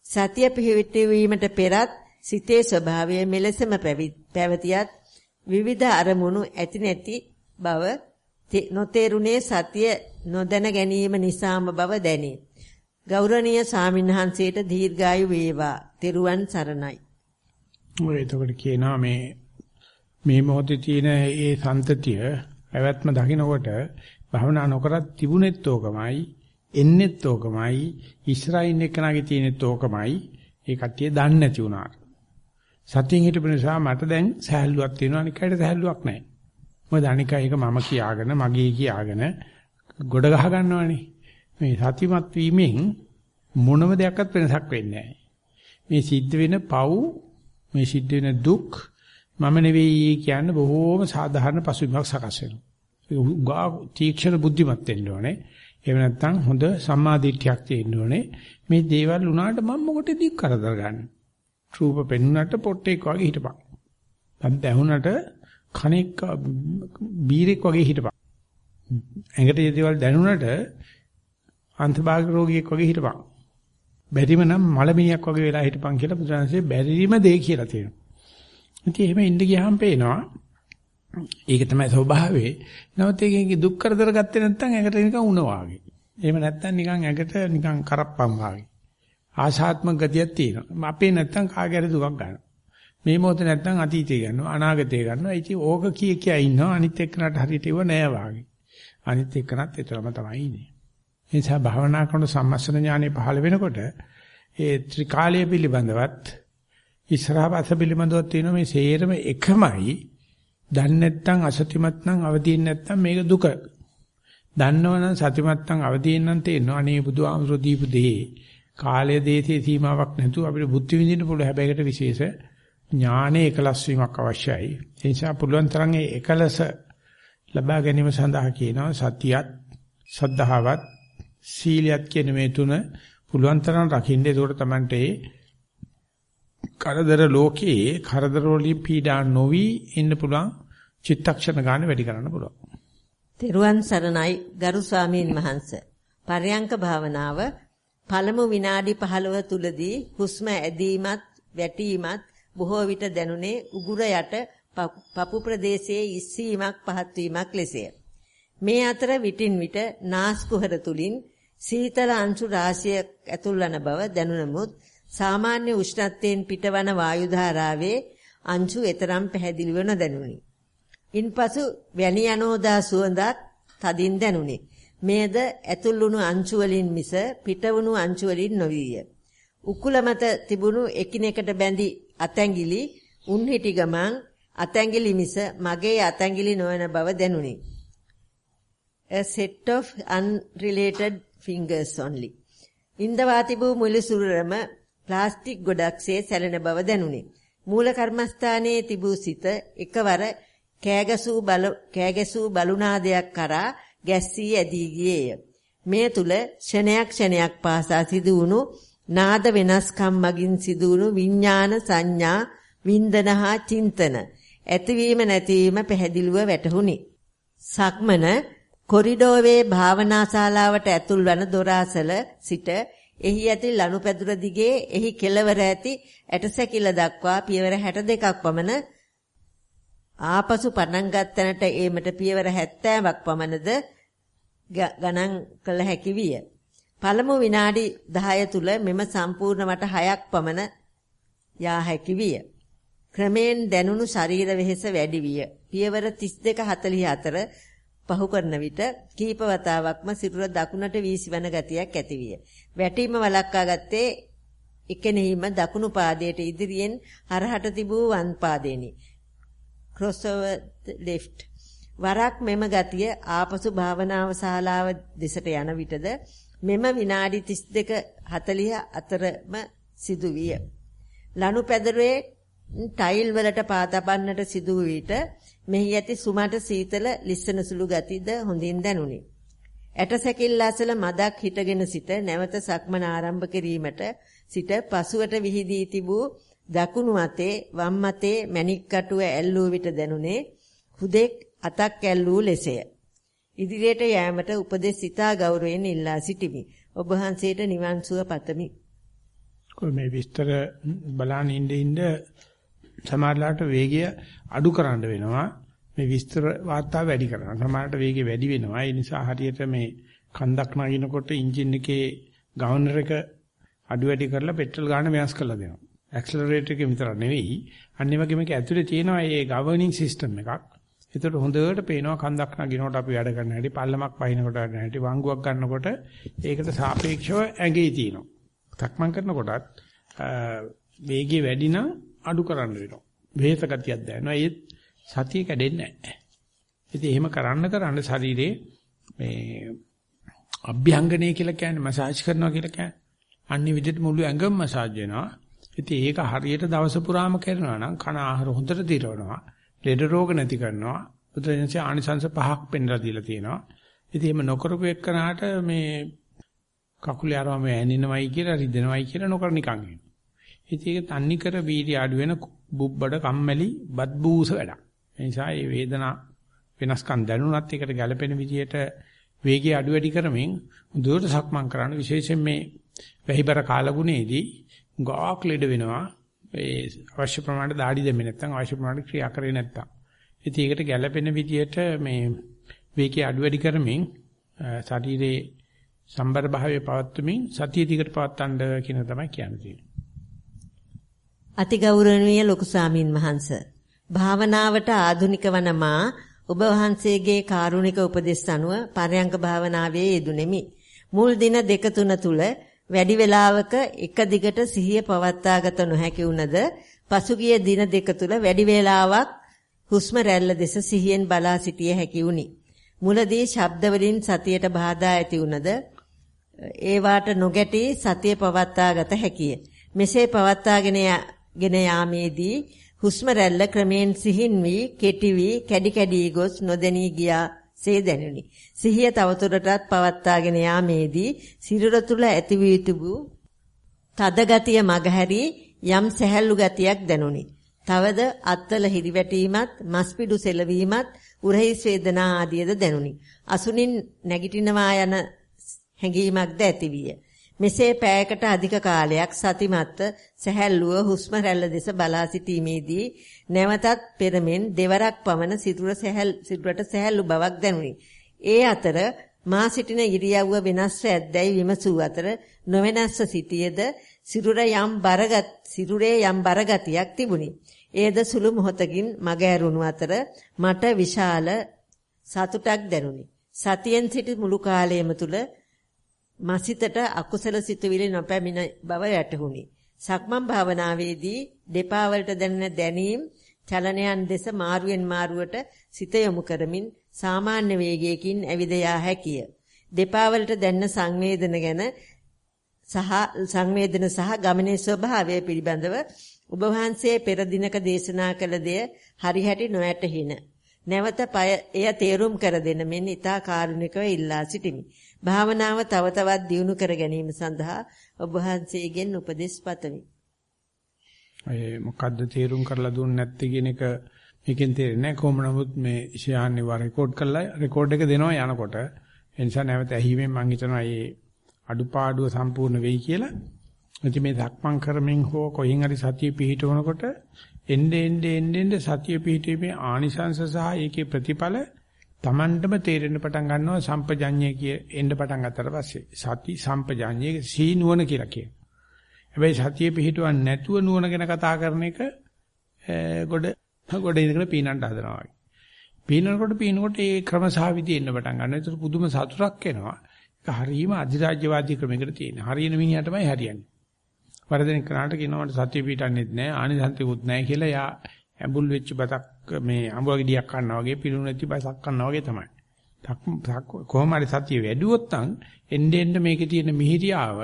සතිය පිහිටවීමට පෙරත් සිතේ ස්වභාවය මෙලෙසම පැවතියත් විවිධ අරමුණු ඇති නැති බව නොතේරුනේ සතිය නොදැන ගැනීම නිසාම බව දැනේ. ගෞරවනීය සාමින්හන්සේට දීර්ඝායු වේවා. තෙරුවන් සරණයි. ඔය එතකොට කියනවා මේ මේ මොහොතේ තියෙන ඒ සන්තතිය පැවැත්ම දකින්නකොට භවනා නොකරත් තිබුණෙත් ඕකමයි එන්නෙත් ඕකමයි ඉස්රායිල් එක්කනාගේ තියෙනෙත් ඕකමයි ඒ කට්ටිය දන්නේ නැති වුණා. සතියෙන් හිටපු නිසා මට දැන් සහැල්ලුවක් තියෙනවා අනිකයට සහැල්ලුවක් නැහැ. මොකද අනික ඒක මම කියාගෙන මගේ කියාගෙන ගොඩ ගහ ගන්නවනේ. මේ සතිමත් වීමෙන් මොනම දෙයක්වත් වෙනසක් වෙන්නේ මේ සිද්ධ වෙන පව් මේ සිද්ධ වෙන දුක් මම නෙවෙයි කියන්නේ බොහෝම සාධාරණ පසුබිමක් සකස් වෙනවා. ඒක තීක්ෂණ බුද්ධිමත් වෙන්න ඕනේ. එහෙම නැත්නම් හොඳ සම්මාදිට්ඨියක් තියෙන්න ඕනේ. මේ දේවල් උනාට මම මොකටද කරදර ගන්න. රූප පෙන්ුණාට පොට්ටෙක් වගේ හිටපන්. දැන් ඇහුණට කණෙක් බීරෙක් වගේ හිටපන්. ඇඟට මේ දේවල් දැනුණට අන්තභාග රෝගියෙක් වගේ හිටපන්. බැරිම නම් මලමිණියක් වගේ වෙලා හිටපන් කියලා බුදුරජාණන්සේ බැරිම දේ කියලා තියෙනවා. ඉතින් එහෙම ඉඳ ගියාම පේනවා ඒක තමයි ස්වභාවය. නමුත් ඒකේ දුක් කරදර ගත්තේ නැත්නම් ඇඟට නිකන් උණ වාගේ. එහෙම නැත්නම් නිකන් ඇඟට නිකන් කරප්පම් වාගේ. ආශාත්මක ගතියක් තියෙනවා. අපේ නැත්නම් කාගේ හරි දුකක් ගන්නවා. මේ මොහොතේ නැත්නම් අතීතය ගන්නවා අනාගතය ගන්නවා. ඉතින් ඕක කී කිය ඉන්නවා අනිත් එක්කනට හරියට ඉව නෑ වාගේ. අනිත් එක්කනත් ඒතරම තමයි ඉන්නේ. ඒ නිසා භාවනා කරන සම්මස්සන ඥානෙ පහළ වෙනකොට ඒ ත්‍රිකාලය පිළිබඳවත් ඉස්සරහපස පිළිබඳවත් තියෙන මේ සේරම එකමයි. දන්නේ නැත්නම් අසතිමත් නම් අවදීන් නැත්නම් මේක දුක. දන්නවනම් සතිමත් නම් අවදීන් නම් තේරෙනවා අනේ බුදුආමසෝ දීපු දේ. කාලය දේශේ සීමාවක් නැතුව අපිට බුද්ධ විඳින්න පුළුවන් හැබැයිකට විශේෂ ඥානයේ එකලස් වීමක් අවශ්‍යයි. ඒ නිසා පුළුවන් තරම් ඒ එකලස ලබා ගැනීම සඳහා කියනවා සතියත් සද්ධාවත් සීලියත් කියන මේ තුන පුළුවන් තරම් රකින්න. ඒකට Tamante කරදර ලෝකයේ කරදර වලින් පීඩා නොවි ඉන්න පුළුවන් චිත්තක්ෂණ ගන්න වැඩි කරන්න පුළුවන්. තෙරුවන් සරණයි ගරු ස්වාමීන් වහන්සේ. පරයන්ක භාවනාව පළමු විනාඩි 15 තුලදී හුස්ම ඇදීමත් වැටීමත් බොහෝ විට දැනුනේ උගුර යට පපු ප්‍රදේශයේ ඉස්සීමක් පහත් වීමක් ලෙසය. මේ අතර විටින් විට නාස් කුහර තුලින් සීතල අංශු රාශියක් ඇතුල් වන බව දැනුනමුත් සාමාන්‍ය උෂ්ණත්වයෙන් පිටවන වායු ධාරාවේ අංශු එතරම් පැහැදිලිව නොදැනුනි. ඉන්පසු වැනි යනෝදා සුවඳක් තදින් දැනුනි. මේද ඇතුල් වුණු අංශු වලින් මිස පිට වුණු අංශු වලින් නොවිය. උකුල මත තිබුණු එකිනෙකට බැඳි අතැඟිලි උන් හිටි ගමන් අතැඟිලි මිස මගේ අතැඟිලි නොවන බව දැනුනි. A set of unrelated fingers only. ඉන්දවා තිබූ මුළු සුරම ප්ලාස්ටික් ගොඩක්සේ සැලෙන බව දැනුනි. මූල කර්මස්ථානයේ තිබූ සිත එකවර කෑගසූ බල කෑගසූ බලුනාදයක් කරා ගැස්සී ඇදී ගියේය. මේ තුල ක්ෂණයක් ක්ෂණයක් පාසා සිදු වුණු නාද වෙනස්කම් මගින් සිදු වුණු විඥාන සංඥා වින්දනහා චින්තන ඇතිවීම නැතිවීම පැහැදිලිව වැටහුණි. සක්මන කොරිඩෝවේ භාවනා ශාලාවට ඇතුල් වන දොර සිට එහි ඇති ලනුපැදුර දිගේ එහි කෙළවර ඇති ඇටසැකිල්ල දක්වා පියවර 62ක් පමණ ආපසු පටන් ගත්තනට ඒමට පියවර 70ක් පමණද ගණන් කළ හැකි විය. පළමු විනාඩි 10 තුල මෙම සම්පූර්ණ මට 6ක් පමණ යා හැකි විය. ක්‍රමෙන් දැනුණු ශරීර වෙහෙස වැඩි විය. පියවර 32 44 පහු කරන විට කීප වතාවක්ම සිරුර දකුණට වීසිවන ගතියක් ඇති විය. වැටීම වළක්වා ගත්තේ එකෙනෙහිම දකුණු පාදයට ඉදිරියෙන් හරහට තිබූ වම් පාදෙනි. crossover left. වරක් මෙම ගතිය ආපසු භාවනාව ශාලාව දෙසට යන විටද මෙම විනාඩි 32 40 අතරම සිදුවිය. ලනුපැදුරේ ටයිල් වලට පාතපන්නට සිදු විට මෙහි ඇති සුමට සීතල ලිස්සන සුළු ගතිද හොඳින් දැනුනි. ඇටසැකිල්ල අසල මදක් හිටගෙන සිට නැවත සක්මන ආරම්භ කිරීමට සිට පසුවට විහිදී තිබූ දකුණු අතේ වම් අතේ මණික් කටුව ඇල්ලූ විට දැනුනේ හුදෙක් අතක් ඇල්ලූ ලෙසය. ඉදිරියට යෑමට උපදෙස් සිතා ගෞරවයෙන් ඉල්ලා සිටිමි. ඔබ වහන්සේට නිවන් සුව පතමි. මේ විස්තර බලන් ඉඳ ඉඳ සමහරලාට වේගය අඩු කරන්න වෙනවා. මේ විස්තර වාර්තා වැඩි කරනවා. සමහරට වේගය වැඩි වෙනවා. ඒ නිසා හරියට මේ කන්දක් නගිනකොට එන්ජින් එකේ ගවර්නර් එක අඩු වැඩි කරලා පෙට්‍රල් ගාන වෙනස් කරලා දෙනවා. ඇක්සලරේටර් එක විතර නෙවෙයි. අනිත් වගේම මේක ඇතුලේ තියෙනවා මේ ගවර්නින් සිස්ටම් එකක්. ඒතකොට හොඳට පේනවා කන්දක් නගිනකොට අපි වැඩ කරන හැටි, පල්ලමක් වහිනකොට වැඩ හැටි, වංගුවක් ගන්නකොට ඒකට සාපේක්ෂව ඇඟේ තියෙනවා. තක්මන් කරනකොටත් වේගය වැඩි නම් අඩු කරන්න වෙනවා. වේස ගතියක් දැනෙනවා. ඒත් සතිය කැඩෙන්නේ නැහැ. ඉතින් එහෙම කරන්න කරන්න ශරීරේ මේ අභ්‍යංගනය කියලා කියන්නේ මසාජ් කරනවා කියලා කියන්නේ. අනිත් විදිහට මුළු ඇඟම මසාජ් වෙනවා. ඉතින් ඒක හරියට දවස පුරාම කරනවා නම් කන ආහාර හොඳට දිරවනවා. ලෙඩ රෝග නැති කරනවා. බුදුරජාණන්සේ ආනිසංශ පහක් පෙන්ලා දීලා තියෙනවා. ඉතින් එහෙම නොකරපු එක්කනහට මේ කකුලේ අරම ඇනිනවයි කියලා රිදෙනවයි කියලා නොකර නිකන් ඉන්නවා. ඉතින් ඒක තන්නි කර වීර්ය අඩු වෙන බුබ්බඩ කම්මැලි බත් බූස වැඩක්. ඒ නිසා මේ වේදනා වෙනස්කම් දැනුණත් ඒකට ගැළපෙන විදියට වේගය අඩු වැඩි කරමින් දුරට සක්මන් කරන්න විශේෂයෙන් මේ වැහිබර කාලගුණයේදී ගාක් ලෙඩ වෙනවා. ඒ අවශ්‍ය ප්‍රමාණයට দাঁඩි දෙන්නේ නැත්නම් අවශ්‍ය ප්‍රමාණයට ක්‍රියා කරේ නැත්නම්. ඉතින් ඒකට ගැළපෙන විදියට මේ වේගය අඩු වැඩි කරමින් ශරීරයේ සම්බර භාවයේ පවත්වමින් සතිය දිගට පවත්වන්න කියන තමයි කියන්නේ. අතිගෞරවනීය ලොකු සාමින් වහන්ස භාවනාවට ආධුනික වන මා ඔබ වහන්සේගේ කාරුණික උපදෙස් අනුව පරයන්ක භාවනාවේ යෙදුණෙමි. මුල් දින දෙක තුන තුල වැඩි වේලාවක එක දිගට සිහිය පවත්වාගත නොහැකි වුණද පසුගිය දින දෙක තුල වැඩි වේලාවක් හුස්ම රැල්ල දෙස සිහියෙන් බලා සිටිය හැකි වුණි. මුලදී ශබ්ද වලින් සතියට බාධා ඇති වුණද ඒවාට නොගැටි සතිය පවත්වාගත හැකිය. මෙසේ පවත්වාගෙන ගෙන යාමේදී හුස්ම රැල්ල ක්‍රමෙන් සිහින් වී කෙටි වී කැඩි කැඩි ගොස් නොදැනී ගියා සේ දැනුනි. සිහිය තවතුරටත් පවත්වාගෙන යාමේදී සිරුර තුළ ඇති වී තිබූ තද ගතිය මගහැරී යම් සැහැල්ලු ගතියක් දැනුනි. තවද අත්වල හිරිවැටීමත් මස්පිඩු සෙලවීමත් උරහිස් වේදනා ආදියද දැනුනි. අසුනින් නැගිටිනවා යන හැඟීමක්ද ඇතිවිය. මෙසේ පෑයකට අධික කාලයක් සතිමත්ව සැහැල්ලුව හුස්ම රැල්ල දෙස බලා සිටීමේදී නැවතත් පෙරමෙන් දෙවරක් පමණ සිරුර සැහැල් සිරුරට සැහැල්ලු බවක් දැනුනි. ඒ අතර මා සිටින ඉරියව්ව වෙනස්ව ඇද්දැයි විමසූ අතර නොවෙනස්ව සිටියේද සිරුර යම් බරගත් සිරුරේ යම් බරගතියක් තිබුණි. ඒද සුළු මොහොතකින් මග ඇරුණු අතර මට විශාල සතුටක් දැනුනි. සතියෙන් සිටි මුළු කාලයම තුල මසිතට අකුසල සිතුවිලි නොපැමිණ බව යටහුණි. සක්මන් භාවනාවේදී දෙපා වලට දැනෙන දැනීම් චලනයන් දෙස මාරුවෙන් මාරුවට සිත යොමු කරමින් සාමාන්‍ය වේගයකින් ඇවිද යා හැකිය. දෙපා වලට දැනෙන සංවේදන ගැන සහ සංවේදන සහ ගමනේ ස්වභාවය පිළිබඳව ඔබ වහන්සේ පෙර දිනක දේශනා කළ දෙය හරිහැටි නොඇතහින. නැවත පය එය තේරුම් කර දෙන මෙන් ඊතා කාරුණිකව ඉල්ලා සිටිමි. භාවනාව තව තවත් දියුණු කර ගැනීම සඳහා ඔබ වහන්සේගෙන් උපදෙස් පතමි. ඒ මොකද්ද තේරුම් කරලා දුන්නේ නැත්තේ කියන එක මේකෙන් තේරෙන්නේ නැහැ කොහොම නමුත් මේ ශාන්නේ වා රෙකෝඩ් කරලා රෙකෝඩ් එක දෙනවා යනකොට ඒ නිසා නැවත ඇහිීමෙන් මම හිතනවා මේ අඩුපාඩුව සම්පූර්ණ වෙයි කියලා. ඉතින් මේ ධක්මං කරමින් හෝ කොහින් හරි සතිය පිහිටවනකොට එnde ende ende ende සතිය පිහිටීමේ ආනිසංස සහ ඒකේ ප්‍රතිඵල Tamandම තේරෙන්න පටන් ගන්නවා සම්පජඤ්ඤය කිය එන්න පටන් ගත්තට පස්සේ සති සම්පජඤ්ඤයේ සීනුවන කියලා කියනවා. හැබැයි සතිය පිහිටවන්නේ නැතුව නුවණ ගැන කතා කරන එක ගොඩ ගොඩ ඉඳගෙන පීනන්න හදනවා වගේ. පීනනකොට පීනකොට ඒ ක්‍රම සහ විදි එන්න පටන් ගන්නවා. ඒතර පුදුම සතුටක් එනවා. ඒක හරීම අධිරාජ්‍යවාදී ක්‍රමයකට තියෙන. හරියන මිනිහටමයි හරියන්නේ. වරදෙන කනට කියනවට සතිය පිටන්නේත් නැහැ ආනිසන්තිකුත් නැහැ කියලා යා ඇඹුල් වෙච්ච බතක් මේ අඹුල ගෙඩියක් කන්නා වගේ පිරුණු නැති බසක් කන්නා වගේ තමයි. කොහොම හරි සතිය වැඩුවොත් නම් එන්න එන්න මේකේ තියෙන මිහිරියාව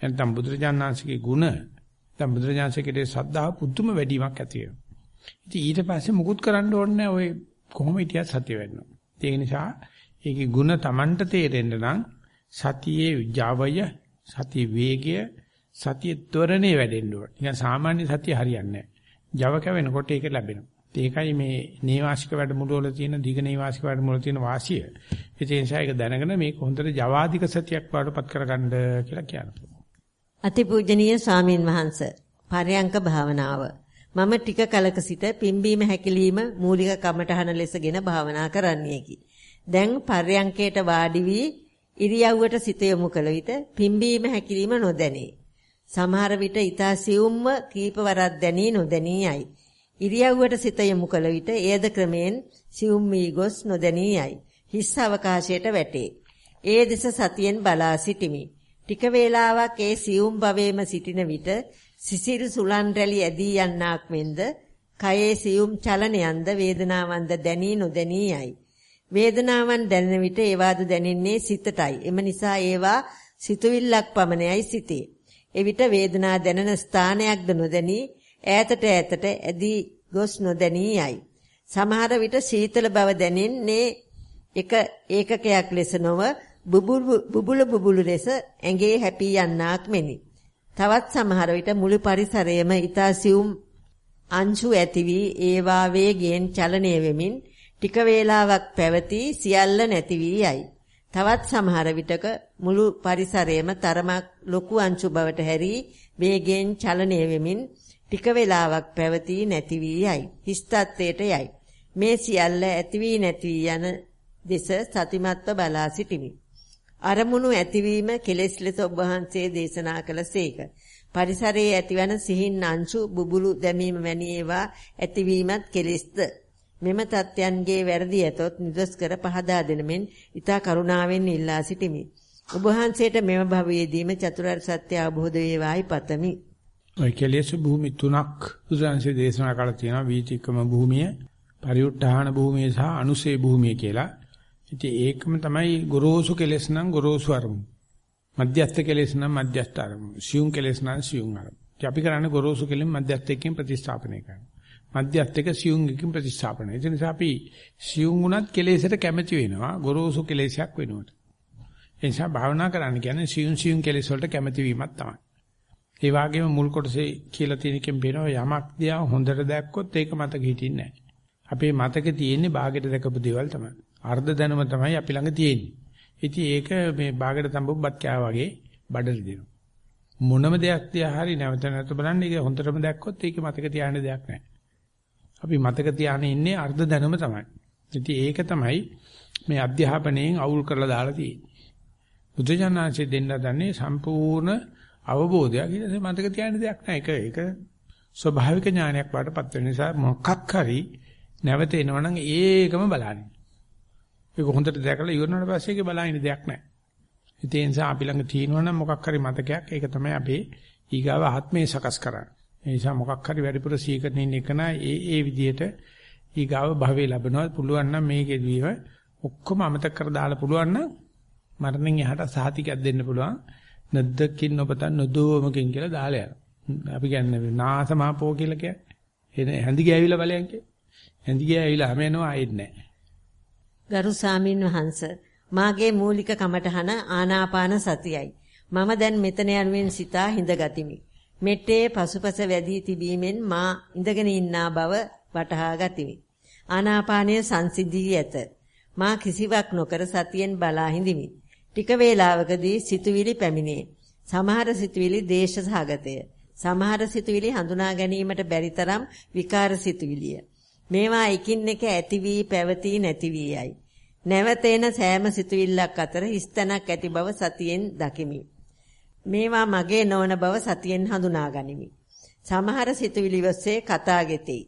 නැත්නම් බුදුරජාණන්සේගේ ගුණ නැත්නම් බුදුරජාණන්සේගේ ශ්‍රද්ධාව පුදුම වැඩිවීමක් ඇති වෙනවා. ඉතින් ඊට පස්සේ මුකුත් කරන්න ඕනේ ඔය කොහොම හිටියත් සතිය වෙන්නවා. ඒ නිසා ඒකේ ගුණ Tamanට තේරෙන්න නම් සතියේ Javaය සතිය වේගය සතිය ත්වරණේ වැඩෙන්න ඕනේ. නිකන් සාමාන්‍ය සතිය හරියන්නේ නැහැ. Java කැවෙනකොට ඒක ලැබෙනවා. ඒකයි මේ නේවාසික වැඩමුළු වල තියෙන දිග නේවාසික වැඩමුළු වල තියෙන වාසිය. ඒ නිසා ඒක දැනගෙන මේක හොඳට ජවාදික සතියක් වඩපත් කරගන්න කියලා කියනවා. අතිපූජනීය ස්වාමින් වහන්සේ පරයන්ක භාවනාව මම ටික කලක සිට පිම්බීම හැකිලිම මූලික කමඨහන ලෙසගෙන භාවනා කරන්නේකි. දැන් පරයන්කයට වාඩි වී ඉරියව්වට සිත යොමු කළ විට පිම්බීම හැකිලිම නොදැනේ. සමහර විට ඊතා සියුම්ව කීපවරක් දැනී නොදැනී යයි. ඉරියව්වට සිත යොමු කළ විට එයද ක්‍රමෙන් සියුම් වී ගොස් නොදැනී යයි. හිස් අවකාශයට වැටේ. ඒ දෙස සතියෙන් බලා සිටිමි. ටික වේලාවක් ඒ සියුම් භවයේම සිටින විට සිසිල් සුලන් රැලි ඇදී යන්නක් මෙන්ද කයේ සියුම් චලනයන්ද වේදනාවන්ද දැනී නොදැනී යයි. වේදනාවන් දැනෙන විට ඒවාද දැනෙන්නේ සිතටයි. එම නිසා ඒවා සිතුවිල්ලක් පමණයි සිතේ. එවිට වේදනා දැනෙන ස්ථානයක්ද නොදැනී ඈතට ඈතට ඇදී ගොස් නොදැනී යයි. සමහර විට සීතල බව දැනෙන්නේ එක ඒකකයක් ලෙස නොව බුබුලු බුබුලු ලෙස ඇඟේ හැපී යන්නක් මෙනි. තවත් සමහර විට මුළු පරිසරයම ඊතා සියුම් අංශු ඇති වී ඒවා වේගයෙන් චලනය වෙමින් ටික වේලාවක් පැවති සියල්ල නැති වී යයි. තවත් සමහර විටක මුළු පරිසරයම තරමක් ලොකු අංශු බවට හැරී වේගයෙන් චලනය වෙමින් ටික වේලාවක් පැවති නැති වී යයි. හිස්තත්වයට යයි. මේ සියල්ල ඇති වී නැති යන දෙස සතිමත්ව බලා සිටිමි. අරමුණු ඇතිවීම කෙලෙස් ලෙස ඔබ වහන්සේ දේශනා කළසේක. පරිසරයේ ඇතිවන සිහින් අංශු බුබුලු දැමීම වැනි ඒවා ඇතිවීමත් කෙලෙස්ද. මෙම தත්යන්ගේ වැරදි ඇතොත් නිදොස් කර පහදා දෙන මෙන් ඊතා කරුණාවෙන් ඉල්ලා සිටිමි. ඔබ වහන්සේට මෙම භවයේදීම චතුරාර්ය සත්‍ය අවබෝධ වේවායි පතමි. ඔය කෙලෙස් භූමි තුනක් බුදුන්සේ දේශනා කළා තියෙනවා වීතික්‍රම භූමිය, පරිඋත්ථාන භූමිය සහ අනුසේ භූමිය කියලා. ඉතින් ඒකම තමයි ගොරෝසු කෙලෙස් නම් ගොරෝසු අරමුණු. මධ්‍යස්ථ කෙලෙස් නම් මධ්‍යස්ථ අරමුණු. සියුම් කෙලෙස් නම් සියුම් අරමුණු. අපි කරන්නේ ගොරෝසු කෙලෙස් මධ්‍යස්ථ එකකින් ප්‍රතිස්ථාපනය කරනවා. මධ්‍යස්ථ එක සියුම් එකකින් ප්‍රතිස්ථාපනය. ඒ නිසා අපි සියුම් වුණත් කෙලෙසට කැමැති වෙනවා ගොරෝසු කෙලෙසයක් වෙනුවට. ඒ නිසා භාවනා කරන්න කියන්නේ සියුම් සියුම් කෙලෙස් වලට කැමැති වීමක් තමයි. ඒ වගේම මුල් කොටසේ කියලා තියෙන එකෙන් පේනවා යමක් දිහා හොඳට දැක්කොත් ඒක මතක හිටින්නේ නැහැ. අපේ මතක තියෙන්නේ ਬਾගෙට දැකපු දේවල් තමයි. අර්ධ දැනුම තමයි අපි ළඟ තියෙන්නේ. ඉතින් ඒක මේ ਬਾගෙට තඹුබ්බත් කෑ වගේ බඩල දෙනවා. මොනම දෙයක් දිහා හරි නැවත නැවත බලන්න ඒක හොඳටම දැක්කොත් ඒක මතක තියාගන්න දෙයක් නැහැ. අපි මතක තියාගෙන ඉන්නේ අර්ධ දැනුම තමයි. ඉතින් ඒක තමයි මේ අධ්‍යාපනයෙන් අවුල් කරලා දාලා තියෙන්නේ. බුදුජානනාංශයෙන් දෙන්න දන්නේ සම්පූර්ණ අවබෝධයක් ඊට පස්සේ මතක තියාගන්න දෙයක් නැහැ. ඒක ඒක ස්වභාවික ඥානයක් වඩපත් වෙන නිසා මොකක් හරි නැවත එනවනම් ඒකම බලන්න. ඒක හොඳට දැකලා ඉවරනට පස්සේ ඒක බලන්න දෙයක් නැහැ. ඒ නිසා අපි ළඟ තියෙනවනම් මොකක් හරි මතකයක් ඒක තමයි අපේ ඊගාව ආත්මේ සකස් කරන්නේ. ඒ නිසා මොකක් හරි වැඩිපුර සීකරන ඉන්න එක නා ඒ ඒ විදිහට ඊගාව භවයේ ලැබෙනවා පුළුවන් නම් මේකෙදීව ඔක්කොම අමතක කර දාලා පුළුවන් නම් මරණයෙන් එහාට සාතිකයක් දෙන්න පුළුවන්. නද්දකින් නොපතන් නොදෝමකින් කියලා දාලා යනවා. අපි කියන්නේ නාසමාපෝ කියලා කියන්නේ. එන හැඳි ගෑවිලා බලයන් කිය. හැඳි ගෑවිලා හැම එනවා ආයෙත් නැහැ. ගරු සාමින් වහන්ස මාගේ මූලික කමඨහන ආනාපාන සතියයි. මම දැන් මෙතන යනුවෙන් සිතා හිඳ ගතිමි. මෙට්ටේ පසුපස වැදී තිබීමෙන් මා ඉඳගෙන ඉන්නා බව වටහා ගතිමි. ආනාපානය සංසිද්ධී ඇත. මා කිසිවක් නොකර සතියෙන් බලා හිඳිමි. ටික වේලාවකදී සිතුවිලි පැමිණේ. සමහර සිතුවිලි දේශ සහගතය. සමහර සිතුවිලි හඳුනා ගැනීමට බැරි තරම් විකාර සිතුවිලිය. මේවා එකින් එක ඇති වී පැවතී නැති වී යයි. නැවත එන සෑම සිතුවිල්ලක් අතර හිස්තැනක් ඇති බව සතියෙන් දකිමි. මේවා මගේ නොවන බව සතියෙන් හඳුනා ගනිමි. සමහර සිතුවිලි ඔස්සේ කතා ගෙතෙයි.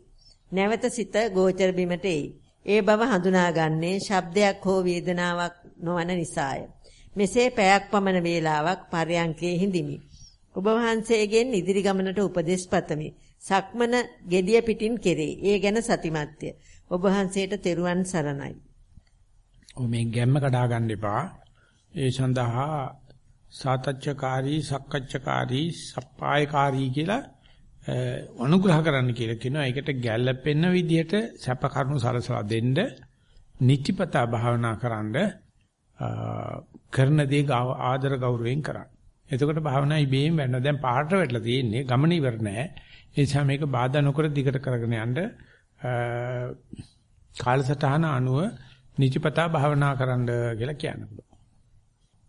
නැවත සිත ගෝචර බිමට එයි. ඒ බව හඳුනාගන්නේ ශබ්දයක් හෝ වේදනාවක් නොවන නිසාය. මෙසේ පැයක් පමණ වේලාවක් පරයන්කේ හිඳිමි. ඔබ වහන්සේගෙන් ඉදිරි ගමනට උපදෙස් පතමි. සක්මන gediya පිටින් කෙරේ. ඒ ගැන සතිමත්ය. ඔබ වහන්සේට තෙරුවන් සරණයි. ඔ මේ ගැම්ම කඩා ගන්න එපා. ඒ සඳහා සාතච්ඡකාරී, සක්කච්ඡකාරී, සප්පායකාරී කියලා අනුග්‍රහ කරන්න කියලා කියනවා. ඒකට ගැළපෙන විදිහට සැප කරුණු සලසලා දෙන්න නිතිපතා භාවනා කරන්න කරන දේ ආදර ගෞරවයෙන් කරන්න. එතකොට භාවනා ඉබේම වෙන්න. දැන් පාට වැටලා තියෙන්නේ ගමන ඉවර නෑ. ඒ නිසා මේක බාධා නොකර දිගට කරගෙන යන්න කාලසටහන අනුව නිතිපතා භාවනා කරන්න කියලා කියන්න පුළුවන්.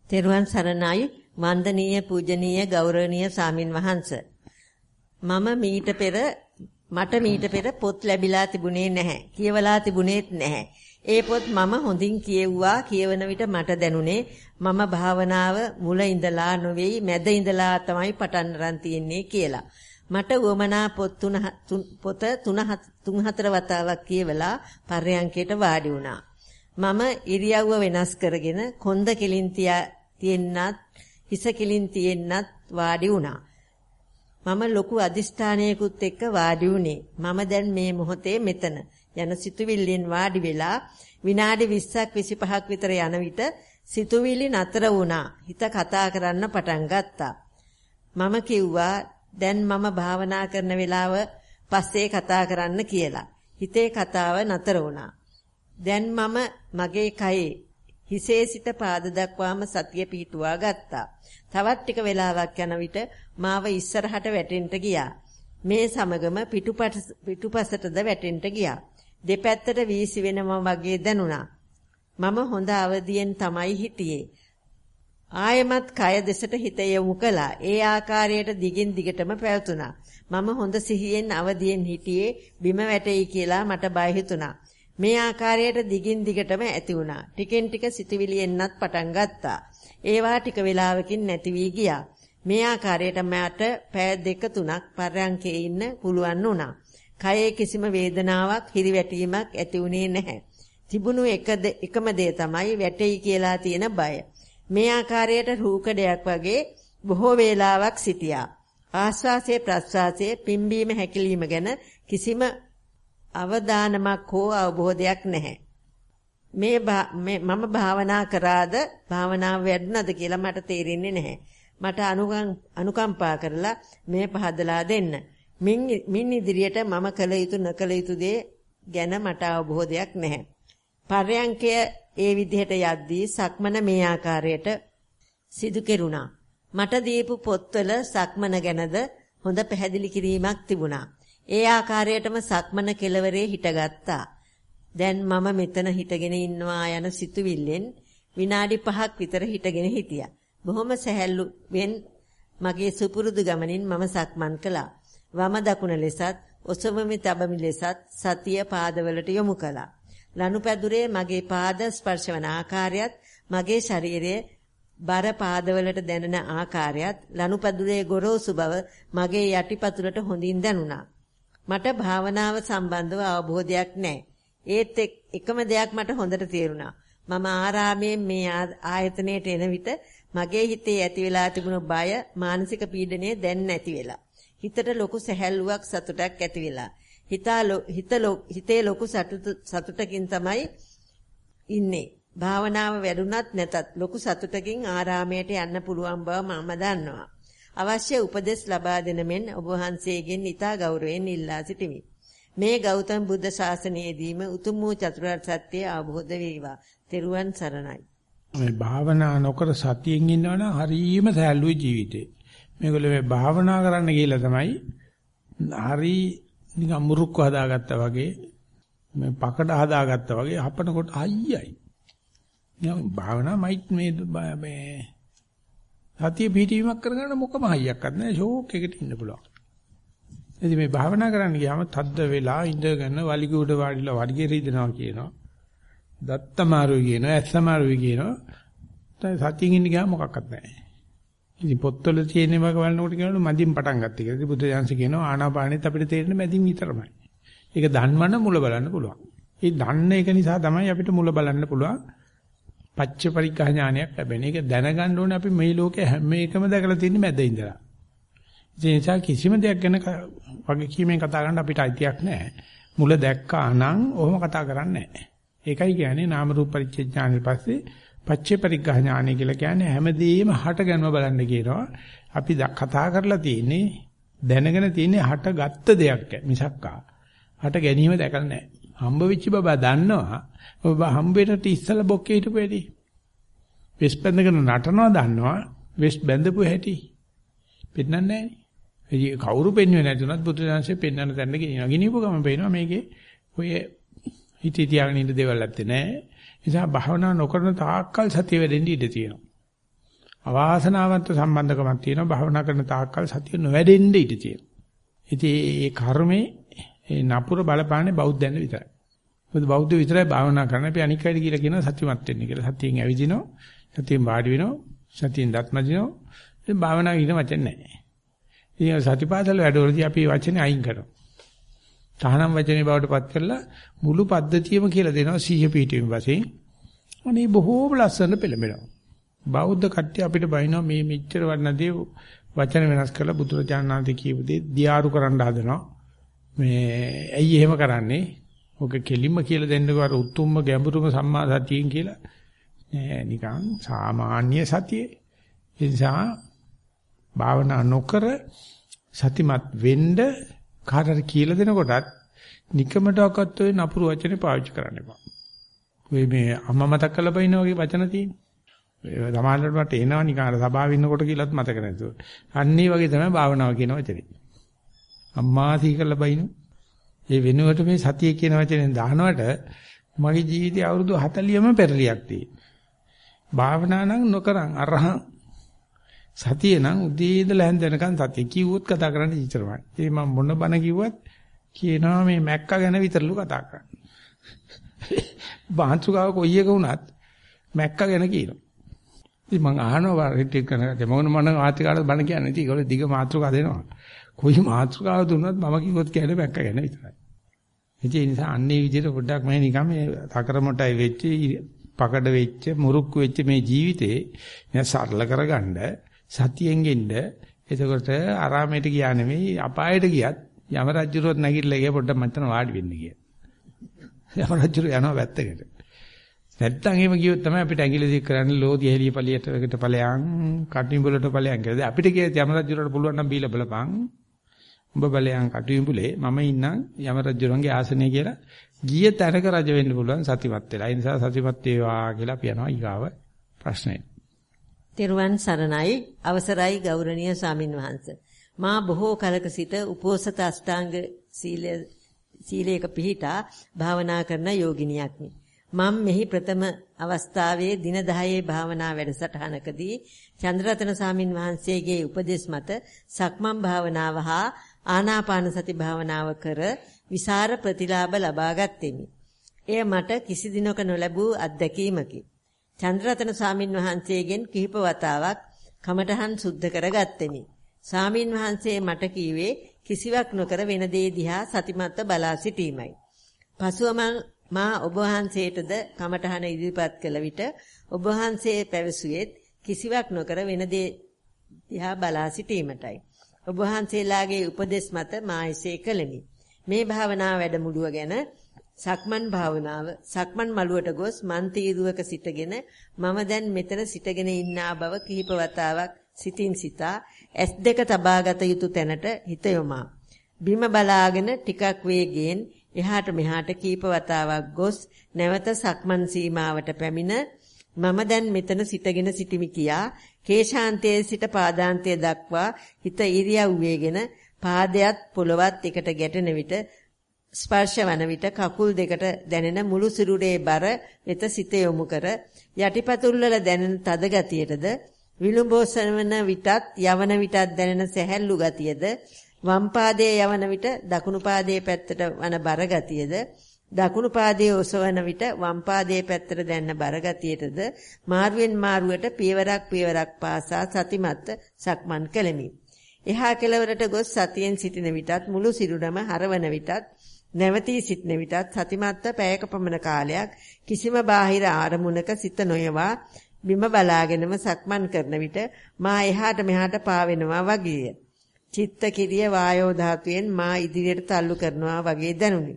තෙරුවන් සරණයි වන්දනීය පූජනීය ගෞරවනීය සාමින් වහන්ස මම මීට පෙර මට මීට පෙර පොත් ලැබිලා තිබුණේ නැහැ කියවලා තිබුණේත් නැහැ ඒ පොත් මම හොඳින් කියෙව්වා කියවන විට මට දැනුනේ මම භාවනාව මුල ඉඳලා නොවේයි මැද ඉඳලා තමයි පටන් ගන්න තියෙන්නේ කියලා මට උවමනා පොත් තුන පොත තුන තුන් හතර වතාවක් කියවලා පර්යංකයට වාඩි වුණා මම ඉරියව්ව වෙනස් කරගෙන කොන්ද කෙලින් තියෙන්නත් හිස කෙලින් තියෙන්නත් වාඩි වුණා. මම ලොකු අදිෂ්ඨානයකුත් එක්ක වාඩි වුණේ. මම දැන් මේ මොහොතේ මෙතන යන සිතුවිල්ලෙන් වාඩි වෙලා විනාඩි 20ක් 25ක් විතර යන විට සිතුවිලි නතර වුණා. හිත කතා කරන්න පටන් ගත්තා. මම කිව්වා දැන් මම භාවනා කරන වෙලාව පස්සේ කතා කරන්න කියලා. හිතේ කතාව නතර වුණා. දැන් මම මගේ කයේ හිසේ සිට පාද දක්වාම සතිය පිහිටුවා ගත්තා. තවත් ටික වෙලාවක් යන විට මාව ඉස්සරහට වැටෙන්න ගියා. මේ සමගම පිටුපසටද වැටෙන්න ගියා. දෙපැත්තට වීසි වෙනවා වගේ දැනුණා. මම හොඳ අවදියෙන් තමයි හිටියේ. ආයමත් කය දෙසට හිත යොමු කළා. ඒ ආකාරයට දිගින් දිගටම පැවතුණා. මම හොඳ සිහියෙන් අවදියෙන් හිටියේ බිම වැටෙයි කියලා මට බය හිතුණා. මේ ආකාරයට දිගින් දිගටම ඇති වුණා. ටිකෙන් ටික සිතවිලි එන්නත් පටන් ගත්තා. ඒවා ටික වේලාවකින් නැති වී ගියා. මේ ආකාරයට මට පෑ දෙක තුනක් පරයන්කේ ඉන්න පුළුවන් වුණා. කයේ කිසිම වේදනාවක් හිරිවැටීමක් ඇති වුණේ නැහැ. තිබුණු එක එකම දේ තමයි වැටෙයි කියලා තියෙන බය. මේ ආකාරයට රූකඩයක් වගේ බොහෝ වේලාවක් සිටියා. ආස්වාසේ ප්‍රස්වාසයේ පිම්බීම හැකිලිම ගැන කිසිම අවදානමක් හෝ අවබෝධයක් නැහැ. මේ මම භාවනා කරාද භාවනාව වැඩනද කියලා මට තේරෙන්නේ නැහැ. මට අනුකම්පා කරලා මේ පහදලා දෙන්න. මින් ඉදිරියට මම කළ යුතු නොකළ යුතු දේ ගැන මට අවබෝධයක් නැහැ. පර්යංකය ඒ විදිහට යද්දී සක්මන මේ ආකාරයට සිදු කෙරුණා. මට දීපු පොත්වල සක්මන ගැනද හොඳ පැහැදිලි කිරීමක් තිබුණා. ඒ ආකාරයටම සක්මන කෙලවරේ හිටගත්තා. දැන් මම මෙතන හිටගෙන ඉන්නවා යන සිතුවිල්ලෙන් විනාඩි 5ක් විතර හිටගෙන හිටියා. බොහොම සැහැල්ලුවෙන් මගේ සුපුරුදු ගමනින් මම සක්මන් කළා. වම දකුණ ලෙසත් ඔසවමි තබමි ලෙසත් සතිය පාදවලට යොමු කළා. ලනුපැදුරේ මගේ පාද ස්පර්ශ වන ආකාරයත් මගේ ශරීරයේ බර පාදවලට දැනෙන ආකාරයත් ලනුපැදුරේ ගොරෝසු බව මගේ යටිපතුලට හොඳින් දැනුණා. මට භාවනාව සම්බන්ධව අවබෝධයක් නැහැ. ඒත් එකම දෙයක් මට හොඳට තේරුණා. මම ආරාමයෙන් මේ ආයතනයට එන විට මගේ හිතේ ඇති වෙලා තිබුණු බය මානසික පීඩනය දැන් නැති වෙලා. හිතට ලොකු සැහැල්ලුවක් සතුටක් ඇති වෙලා. හිතේ ලොකු සතුටකින් තමයි ඉන්නේ. භාවනාව වැඩුණත් නැතත් ලොකු සතුටකින් ආරාමයට යන්න පුළුවන් බව මම දන්නවා. අවශ්‍ය උපදෙස් ලබා දෙන මෙන් ඔබ වහන්සේගෙන් ඊතා ගෞරවයෙන් ඉල්ලා සිටිමි. මේ ගෞතම බුද්ධ ශාසනයේදීම උතුම් වූ චතුරාර්ය සත්‍ය අවබෝධ වේවා. තෙරුවන් සරණයි. මේ භාවනා නොකර සතියෙන් ඉන්නවනම් හරීම සෑල්ලුවේ ජීවිතේ. මේගොල්ලෝ මේ භාවනා කරන්න ගිහලා තමයි හරි නිකන් මුරුක්ක හදාගත්තා වගේ මේ පකඩ හදාගත්තා වගේ හපනකොට අයියයි. නිකන් භාවනා මයිත් මේ මේ සතිය පිටවීමක් කරගන්න මොකම හයියක්වත් නැහැ ෂෝක් එකට ඉන්න පුළුවන්. ඉතින් මේ භාවනා කරන්න ගියාම තද්ද වෙලා ඉඳගෙන වලිග උඩ වාඩිලා වඩිගේ රීදනවා කියනවා. දත්තමාරුයි කියනවා, ඇස්සමාරුයි කියනවා. දැන් සතියින් ඉන්න ගියාම මොකක්වත් නැහැ. ඉතින් පොත්වල තියෙන වගේ බලනකොට කියනවා මදින් පටන් ගත්තේ කියලා. ඉතින් බුද්ධ ඥානසේ කියනවා ආනාපානෙත් අපිට තේරෙන්නේ මදින් විතරමයි. ඒක ධන්වන මුල බලන්න පුළුවන්. ඒ දන්න එක නිසා තමයි අපිට මුල බලන්න පුළුවන්. පච්ච පරිග්‍රහ ඥානයක් ලැබෙන. ඒක දැනගන්න ඕනේ අපි මේ ලෝකේ හැම එකම දැකලා තියෙන මැද ඉඳලා. ඒ නිසා කිසිම දෙයක් ගැන වගේ කීමෙන් කතා කරන්න අපිට අයිතියක් නැහැ. මුල දැක්කා නම් ඔහොම කතා කරන්නේ නැහැ. ඒකයි කියන්නේ නාම රූප පරිච්ඡේඥානෙ පස්සේ පච්චේ පරිග්‍රහ ඥානෙ කියලා කියන්නේ හැමදේම හට ගැනීම බලන්න කියනවා. අපි කතා කරලා තියෙන්නේ දැනගෙන තියෙන්නේ හට ගත්ත දෙයක් මිසක්කා. හට ගැනීම දැකලා නැහැ. හම්බ වෙච්ච බබා දන්නවා. ඔබ හම්බෙන්නට ඉස්සලා බොක්කේ හිටපු හැටි. වෙස් බැඳගෙන නටනවා දන්නවා. වෙස් බැඳපු හැටි. පෙන්නන්නේ නැහැ. ඒ කවුරු පෙන්වන්නේ නැතුණත් බුදුදහමේ පෙන්වන්න තැනට ගෙනියනවා. ගෙනියපු ගමන් පේනවා මේකේ ඔය හිතේ තියාගෙන ඉන්න දේවල් නැත්තේ නෑ. නිසා භාවනා නොකරන තාක්කල් සතිය වැඩෙන්න ඉඩ තියෙනවා. අවාසනාවන්ත සම්බන්ධකමක් තියෙනවා භාවනා කරන තාක්කල් සතිය නොවැඩෙන්න ඉඩ තියෙනවා. ඉතින් මේ කර්මේ ඒ නපුර බලපාන්නේ බෞද්ධයන් විතරයි. මොකද බෞද්ධ විතරයි භාවනා කරන්නේ. අපි අනික් අයට කියලා කියනවා සත්‍යමත් වෙන්න කියලා. සතියෙන් ඇවිදිනවා, සතියෙන් වාඩි වෙනවා, සතියෙන් දත් මදිනවා. ඉතින් භාවනා කියන වචන නැහැ. ඉතින් සතිපාසල වැඩවලදී අපි වචනේ අයින් කරනවා. තහනම් වචනේ බවට පත් කරලා මුළු පද්ධතියම කියලා දෙනවා සීහ පීඨයෙන් වශයෙන්. අනේ බොහෝම ලස්සන පෙළඹෙනවා. බෞද්ධ කට්ටිය අපිට බයිනවා මේ මෙච්චර වර්ණදී වචන වෙනස් කරලා බුදුරජාණන් වහන්සේ කියපු දේ දියාරු කරන්න හදනවා. මේ ඇයි එහෙම කරන්නේ? ඔක කෙලින්ම කියලා දෙන්නකෝ අර උතුම්ම ගැඹුරුම සම්මා සතියෙන් කියලා. නෑ නිකන් සාමාන්‍ය සතියේ. ඒ නිසා භාවනා නොකර සතිමත් වෙන්න කාටද කියලා දෙනකොටත් නිකමටවත් ඔය නපුරු වචනේ පාවිච්චි කරන්න එපා. ඔය මේ අම්මා මතක් කරලා බයින වගේ වචන තියෙන්නේ. ඒ සමානලට මට එනවා නිකන් අර සභාවේ ඉන්නකොට කියලාත් මතක නැතුව. අන්නේ වගේ තමයි භාවනාව කියන වචනේ. අම්මා සී කරලා බයින. ඒ වෙනුවට මේ සතිය කියන වචනේ දානවට මගේ ජීවිතේ අවුරුදු 40ම පෙරලියක් තියෙනවා. භාවනා නම් නොකරන් අරහං සතිය නම් උදේ ඉඳලා හැන්ද වෙනකන් සතිය කිව්වොත් කතා කරන්න ඉච්චරමයි. ඒ මම මොන බන කිව්වත් කියනවා මේ මැක්කා ගැන විතරලු කතා කරන්නේ. බාන්සුගාව කොයි එක වුණත් මැක්කා ගැන කියනවා. ඉතින් මම අහනවා රිට්‍රීට් කරනකොට මොන මොන ආතිකාරද බන කියන්නේ. ඉතින් ඒගොල්ලෝ දිග මාත්‍රකාව දෙනවා. කොයි මාත්‍රකාව දුන්නත් මම කිව්වොත් කියන්නේ මැක්කා ගැන විතරයි. ඉතින් ඒ නිසා අන්නේ විදිහට පොඩ්ඩක් මම නිකන් මේ තකරමොටයි වෙච්ච පකඩ වෙච්ච මුරුක්කු වෙච්ච මේ ජීවිතේ නෑ සරල කරගන්න සතියෙන් ගෙන්න එතකොට ආරාමයට ගියා නෙමෙයි අපායට ගියත් යම රජුරුවත් නැගිටලා ගියා පොඩ්ඩක් මත්තන වාඩි වෙන්න ගියා. යම රජුරු යනවා වැත්තකට. නැත්තම් එහෙම ගියොත් තමයි අපිට ඇඟිලි දික් කරන්නේ ලෝධි එළිය පළියට එකට ඵලයන් කටිඹුලට ඵලයන් කියලා. අපිට කියත් යම රජුරුවට පුළුවන් නම් බීලා බලපන්. උඹ බලයන් කටිඹුලේ මම ඉන්නම් යම රජුරුවන්ගේ ආසනය කියලා ගිය තැනක රජ වෙන්න පුළුවන් සතිපත් වෙලා. ඒ නිසා සතිපත් වේවා කියලා අපි යනවා ඊගාව ප්‍රශ්නෙට. තෙරුවන් සරණයි අවසරයි ගෞරවනීය ස්වාමින් වහන්සේ. මා බොහෝ කලක සිට උපෝසත අෂ්ටාංග සීලය සීලයක පිහිටා භාවනා කරන යෝගිනියක්මි. මම මෙහි ප්‍රථම අවස්ථාවේ දින 10 භාවනා වැඩසටහනකදී චන්ද්‍රරතන ස්වාමින් වහන්සේගේ උපදෙස් මත සක්මන් භාවනාව හා ආනාපාන සති භාවනාව කර විසර ප්‍රතිලාභ ලබා ගත්ෙමි. එය මට කිසි දිනක නොලැබූ අත්දැකීමකි. චන්ද්‍රරතන ස්වාමින් වහන්සේගෙන් කිහිප වතාවක් කමඨහන් සුද්ධ කරගත්තෙමි. ස්වාමින් වහන්සේ මට කීවේ කිසිවක් නොකර වෙන දේ දිහා සතිමත්ව බලා සිටීමයි. පසුව මා ඔබ වහන්සේටද කමඨහන ඉදිරිපත් කළ විට ඔබ වහන්සේ පැවසුවේත් කිසිවක් නොකර වෙන දේ දිහා බලා සිටීමටයි. ඔබ වහන්සේලාගේ උපදෙස් මත මා එසේ කළෙමි. මේ භාවනා වැඩමුළුව ගැන සක්මන් භාවනාව සක්මන් මළුවට ගොස් මන් තීරුවක සිටගෙන මම දැන් මෙතන සිටගෙන ඉන්නා බව කිහිප වතාවක් සිතින් සිතා S2 තබාගත යුතු තැනට හිත යොමා. බිම බලාගෙන ටිකක් වේගයෙන් එහාට මෙහාට කීප වතාවක් ගොස් නැවත සක්මන් සීමාවට පැමිණ මම දැන් මෙතන සිටගෙන සිටිමි කියා කේශාන්තයේ සිට පාදාන්තය දක්වා හිත ඉරියව්වේගෙන පාදයට පොළවත් එකට ගැටෙන විට ස්පර්ශ වන විට කකුල් දෙකට දැනෙන මුළු සිරුරේ බර වෙත සිත යොමු කර යටිපතුල් වල දැනෙන තද ගතියටද විලුඹෝසන විටත් යවන විටත් දැනෙන සැහැල්ලු ගතියද වම් පාදයේ යවන විට දකුණු පාදයේ පැත්තට වන බර ගතියද දකුණු පාදයේ ඔසවන විට වම් පාදයේ පැත්තට දැනෙන බර ගතියටද මාරුවෙන් මාරුවට පියවරක් පියවරක් පාසා සතිමත් සක්මන් කළෙමි. එහා කෙළවරට ගොස් සතියෙන් සිටින විටත් මුළු සිරුරම හරවන විටත් නැවතී සිටින විටත් සතිමත්ව පැයක පමණ කාලයක් කිසිම බාහිර ආරමුණක සිත නොයවා බිම බලාගෙනම සක්මන් කරන විට මා එහාට මෙහාට පාවෙනවා වගේය. චිත්ත කිරිය වායෝ ධාතුවෙන් මා ඉදිරියට තල්ලු කරනවා වගේ දැනුනි.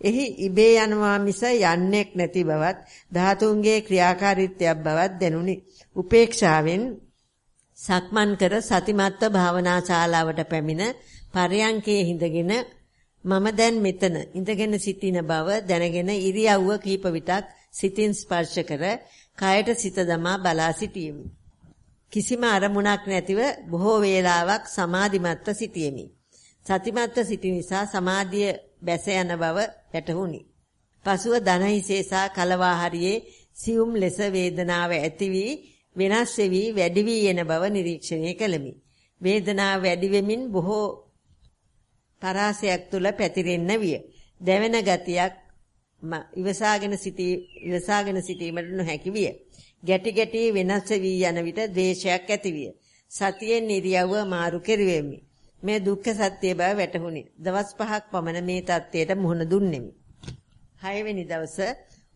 එහි ඉබේ යනවා මිස යන්නේක් නැති බවත් ධාතුන්ගේ ක්‍රියාකාරීත්වයක් බවත් දැනුනි. උපේක්ෂාවෙන් සක්මන් කර සතිමත්ව භාවනා ශාලාවට පැමිණ පරයන්කේ හිඳගෙන මම දැන් මෙතන ඉඳගෙන සිටින බව දැනගෙන ඉරියව්ව කීප විටක් සිතින් ස්පර්ශ කර කයට සිත දමා බලා සිටියෙමි. කිසිම අරමුණක් නැතිව බොහෝ වේලාවක් සමාධිමත්ව සිටියෙමි. සතිමත්ව සිටි නිසා සමාධිය බැස යන බව වැටහුණි. පසුව දන හිසේසා කලවා හරියේ සියුම් ලෙස වේදනාව ඇති වී වෙනස් වෙවි වැඩි වී යන බව නිරීක්ෂණය කළෙමි. වේදනාව වැඩි වෙමින් බොහෝ තරාසයක් තුල පැතිරෙන්න විය. දැවෙන ගතියක් ඉවසාගෙන සිටී ඉවසාගෙන සිටීමට නොහැකි විය. ගැටි ගැටි වෙනස් වී යන විට ද්වේෂයක් ඇති විය. සතියෙන් ඉරියව්ව මාරු කෙරුවෙමි. මේ දුක්ඛ සත්‍ය බව වැටහුණි. දවස් පහක් පමණ මේ தත්ත්වයට මුහුණ දුන්නෙමි. 6 වෙනි දවසේ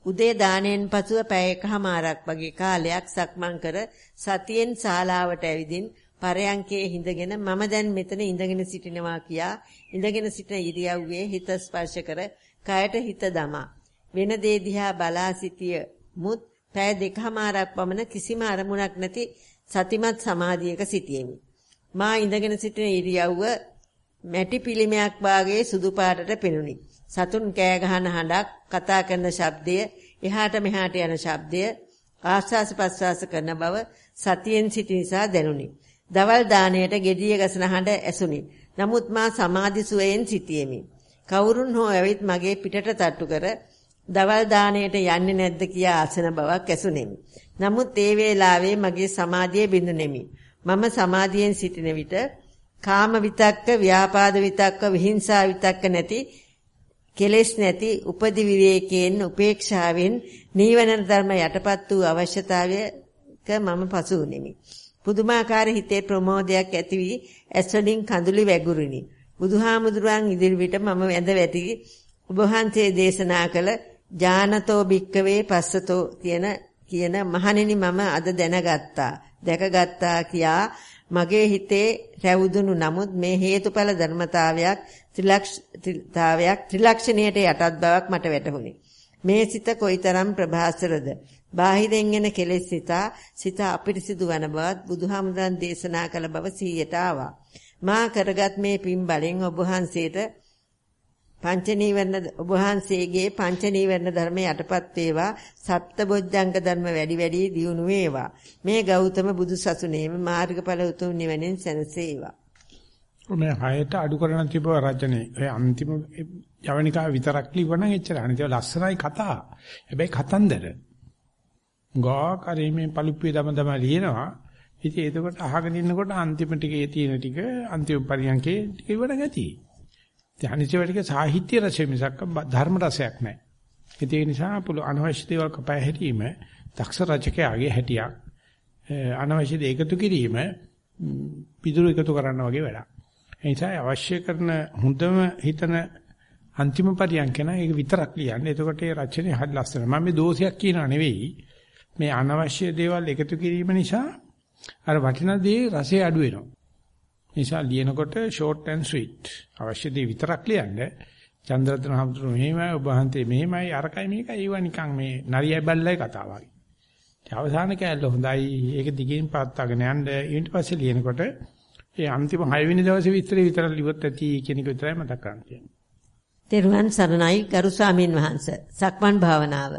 උදේ දාණයෙන් පසුව පැය එකහමාරක් වගේ කාලයක් සක්මන් කර සතියෙන් ශාලාවට ඇවිදින් පරයන්කේ හිඳගෙන මම දැන් මෙතන ඉඳගෙන සිටිනවා කියා ඉඳගෙන සිටින ඉරියව්වේ හිත ස්පර්ශ කර කයට හිත දමා වෙන දේ දිහා බලා සිටිය මුත් පැය දෙකමාරක් පමණ කිසිම අරමුණක් නැති සතිමත් සමාධියක සිටියෙමි. මා ඉඳගෙන සිටින ඉරියව්ව මැටි පිළිමයක් වාගේ සුදු පාටට පෙනුනි. සතුන් කෑ ගහන හඬක්, කතා කරන ශබ්දය, එහාට මෙහාට යන ශබ්දය, ආස්වාස ප්‍රස්වාස කරන බව සතියෙන් සිටි නිසා දැනුනි. දවල් දාණයට gediya ගසන හඬ ඇසුනි. නමුත් මා සමාධි සුවයෙන් සිටියෙමි. කවුරුන් හෝ ඇවිත් මගේ පිටට තට්ටු කර දවල් දාණයට යන්නේ නැද්ද කියා අසන බවක් ඇසුනේමි. නමුත් ඒ වේලාවේ මගේ සමාධිය බිඳුනේමි. මම සමාධියෙන් සිටින විට කාම විතක්ක, ව්‍යාපාද විතක්ක, විහිංසා විතක්ක නැති කෙලෙස් නැති උපදි විවේකයෙන් උපේක්ෂාවෙන් නීවන ධර්ම යටපත් වූ අවශ්‍යතාවයක මම පසු වුනිමි. පුදුමාකාර හිතේ ප්‍රමෝදයක් ඇති වී ඇස්වලින් කඳුලි වැගුරුනි. බුදුහාමුදුරන් ඉදිරියට මම වැඳ වැටි ඔබ වහන්සේ දේශනා කළ ඥානතෝ භික්කවේ පස්සතෝ කියන කියන මහණෙනි මම අද දැනගත්තා. දැකගත්තා කියා මගේ හිතේ රැවුදුණු නමුත් මේ හේතුඵල ධර්මතාවයක් ත්‍රිලක්ෂතාවයක් ත්‍රිලක්ෂණයට යටත් බවක් මට වැටහුණි. මේ සිත කොයිතරම් ප්‍රභාසරද? බාහිරෙන් එන කෙලෙස් සිතා සිත අපිරිසිදු වන බවත් බුදුහාමුදුරන් දේශනා කළ බව සිහියට ආවා. මා කරගත් මේ පින් බලෙන් ඔබ වහන්සේට පංච නීවරණ ඔබ වහන්සේගේ පංච නීවරණ ධර්ම යටපත් වේවා. සත්බොජ්ජංග ධර්ම වැඩි වැඩි දියුණු වේවා. මේ ගෞතම බුදු සසුනේම මාර්ගඵල උතුම් නිවනෙන් සැනසේවා. මේ හයට අඩු කරන තිබව රචනයේ ඒ අන්තිම යවනිකා විතරක් ලිව්වනම් එච්චර. අනිත් ලස්සනයි කතා. හැබැයි කතන්දර. ගා කරීමේ පළුප්පිය දම දම ලියනවා ඉතින් එතකොට අහගෙන ඉන්නකොට අන්තිම ටිකේ තියෙන ටික අන්තිම පරියන්කේ ටික ඉවර ගැතියි අනිත්‍ය වලික සාහිත්‍ය රසය මිසක් ධර්ම රසයක් නැහැ. ඒ නිසා පුළු අනවශ්‍ය දේවල් කපා හැරීම දක්ෂ රචකයාගේ හැටියක්. අනවශ්‍ය දේ එකතු කිරීම පිටුරු එකතු කරන්න වගේ වැඩක්. ඒ නිසා අවශ්‍ය කරන හොඳම හිතන අන්තිම පරියන්ක න ඒක විතරක් ලියන්න. එතකොට ඒ රචනය හරි ලස්සනයි. මම මේ දෝෂයක් කියනා නෙවෙයි. මේ අනවශ්‍ය දේවල් එකතු කිරීම නිසා අර වටිනා දේ රසය අඩු වෙනවා. නිසා ලියනකොට short and sweet. අවශ්‍ය දේ විතරක් ලියන්න. චන්ද්‍රරත්න හඳුරු මෙහෙමයි ඔබ හන්තේ මෙහෙමයි අරකයි මේකයි ඒවා නිකන් මේ නරියයි බල්ලයි කතා වගේ. අවසාන කෑල්ල හොඳයි. ඒක දිගින් පාත්තාගෙන යන්න ඊට පස්සේ ලියනකොට ඒ අන්තිම 6 වෙනි දවසේ විස්තරේ විතර ලිව්වත් ඇති කියන එක විතරයි මතක් කරන්න කියන්නේ. තෙරුවන් සරණයි ගරු ස්වාමින් වහන්සේ. සක්මන් භාවනාව.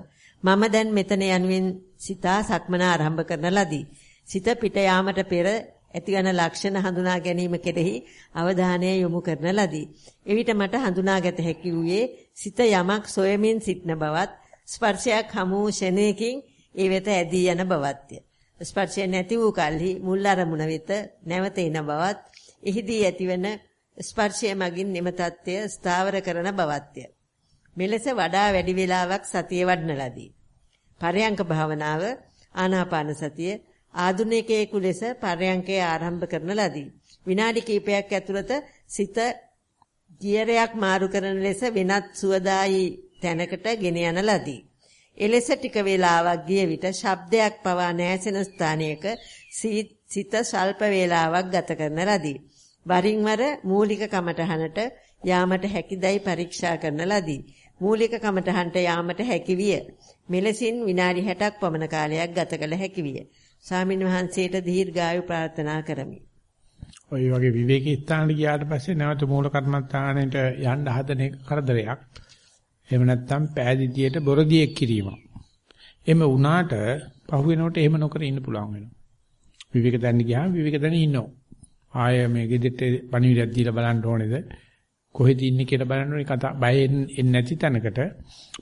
මම දැන් මෙතන යනුවෙන් සිතා සක්මන ආරම්භ කරන ලදී. සිත පිට යාමට පෙර ඇතිවන ලක්ෂණ හඳුනා ගැනීම කෙරෙහි අවධානය යොමු කරන ලදී. එවිට මට හඳුනාගත හැකි වූයේ සිත යමක් සොයමින් සිටන බවත් ස්පර්ශයක් හමු ෂණයකින් ඒ වෙත ඇදී යන බවත්ය. ස්පර්ශය නැති වූ කලෙහි මුල් අරමුණ වෙත නැවත එන බවත් එහිදී ඇතිවන ස්පර්ශය මගින් නිම තත්ත්වය ස්ථාවර කරන බවත්ය. මෙලෙස වඩා වැඩි වේලාවක් සතිය වඩන ලදී. පරයන්ක භාවනාව ආනාපාන සතිය ආධුනිකයෙකු ලෙස පරයන්කේ ආරම්භ කරන ලදී. විනාඩි කිහිපයක් ඇතුළත සිත ගියරයක් මාරු කරන ලෙස වෙනත් සුවදායි තැනකට ගෙන යන ලදී. එලෙස ටික වේලාවක් ගිය විට ශබ්දයක් පවා නැසෙන ස්ථානයක සිත සල්ප වේලාවක් ගත කරන ලදී. වරින් වර මූලික කමටහනට යාමට හැකිදයි පරීක්ෂා කරන ලදී. මූලික කමටහනට යාමට හැකි විය. මෙලෙසින් විනාඩි 60ක් පමණ කාලයක් ගත කළ හැකි විය. ස්වාමින් වහන්සේට දීර්ඝායු ප්‍රාර්ථනා කරමි. ඔය වගේ විවේක ස්ථානට ගියාට පස්සේ නැවත මූල කර්මස්ථානෙට යන්න හදන එක කරදරයක්. එහෙම නැත්නම් පෑදීදියට බොරදියෙක් කිරීම. එහෙම වුණාට පහු වෙනකොට එහෙම නොකර ඉන්න පුළුවන් වෙනවා. විවේක දැන්න ගියාම විවේක දැන ඉන්නවා. ආය මේ ගෙදෙට්ට පණිවිඩයක් දීලා බලන්න ඕනේද? කොහෙද ඉන්නේ කියලා බලන්න ඕනේ කතා බයෙන් එන්නේ නැති තැනකට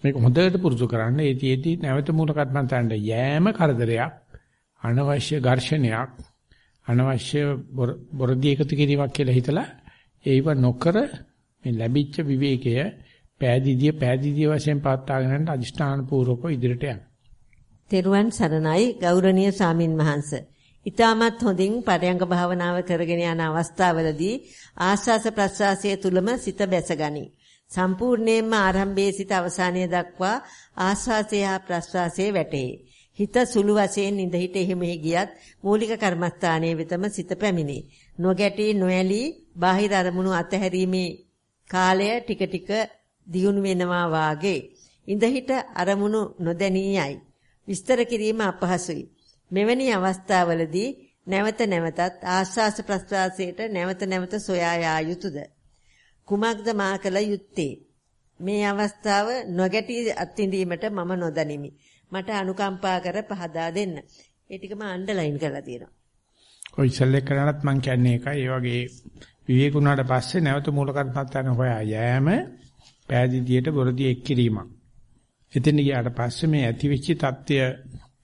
මේක හොඳට පුරුදු කරන්න. ඒතිෙදි නැවත මූල කර්මන්තයන්ට යෑම කරදරයක්. අනවශ්‍ය ඝර්ෂණයක් අනවශ්‍ය බොරදී එකතු කිරීමක් කියලා හිතලා ඒව නොකර මේ ලැබිච්ච විවේකය පෑදීදිය පෑදීදිය වශයෙන් පාත්තාගෙන යන අදිෂ්ඨාන පූර්වක ඉදිරියට යන්න. තෙරුවන් සරණයි ගෞරවනීය සාමින් වහන්ස. ඊටමත් හොඳින් පරයන්ක භාවනාව කරගෙන යන අවස්ථාවලදී ආස්වාස ප්‍රස්වාසයේ තුලම සිත බැසගනී. සම්පූර්ණයෙන්ම ආරම්භයේ සිට අවසානයේ දක්වා ආස්වාසය හා ප්‍රස්වාසයේ වැටේ. හිත සුළු වශයෙන් ඉඳ හිට එහෙමෙහි ගියත් මූලික කර්මස්ථානයේ වෙතම සිත පැමිණේ. නොගැටි නොඇලී බාහිර අරමුණු අතහැරීමේ කාලය ටික ටික දියුණු වෙනවා වාගේ. ඉඳ හිට අරමුණු නොදැනියයි. විස්තර කිරීම අපහසුයි. මෙවැනි අවස්ථාවලදී නැවත නැවතත් ආස්වාස ප්‍රස්වාසයට නැවත නැවත සොයා යා යුතුයද? කුමක්ද මා කළ යුත්තේ? මේ අවස්ථාව නොගැටි අත්විඳීමට මම නොදනිමි. මට අනුකම්පා කර පහදා දෙන්න. ඒ ටික මම අන්ඩර්ලයින් කරලා තියෙනවා. ඔය ඉස්සෙල්ලේ කරණත් මම කියන්නේ ඒකයි. ඒ වගේ විවේක වුණාට පස්සේ නැවත මූල කර්මස්ථාන හොයා යෑම පෑදීදියට බොරදී එක්කිරීමක්. එතෙන් ගියාට පස්සේ මේ ඇතිවෙච්ච தත්ත්වය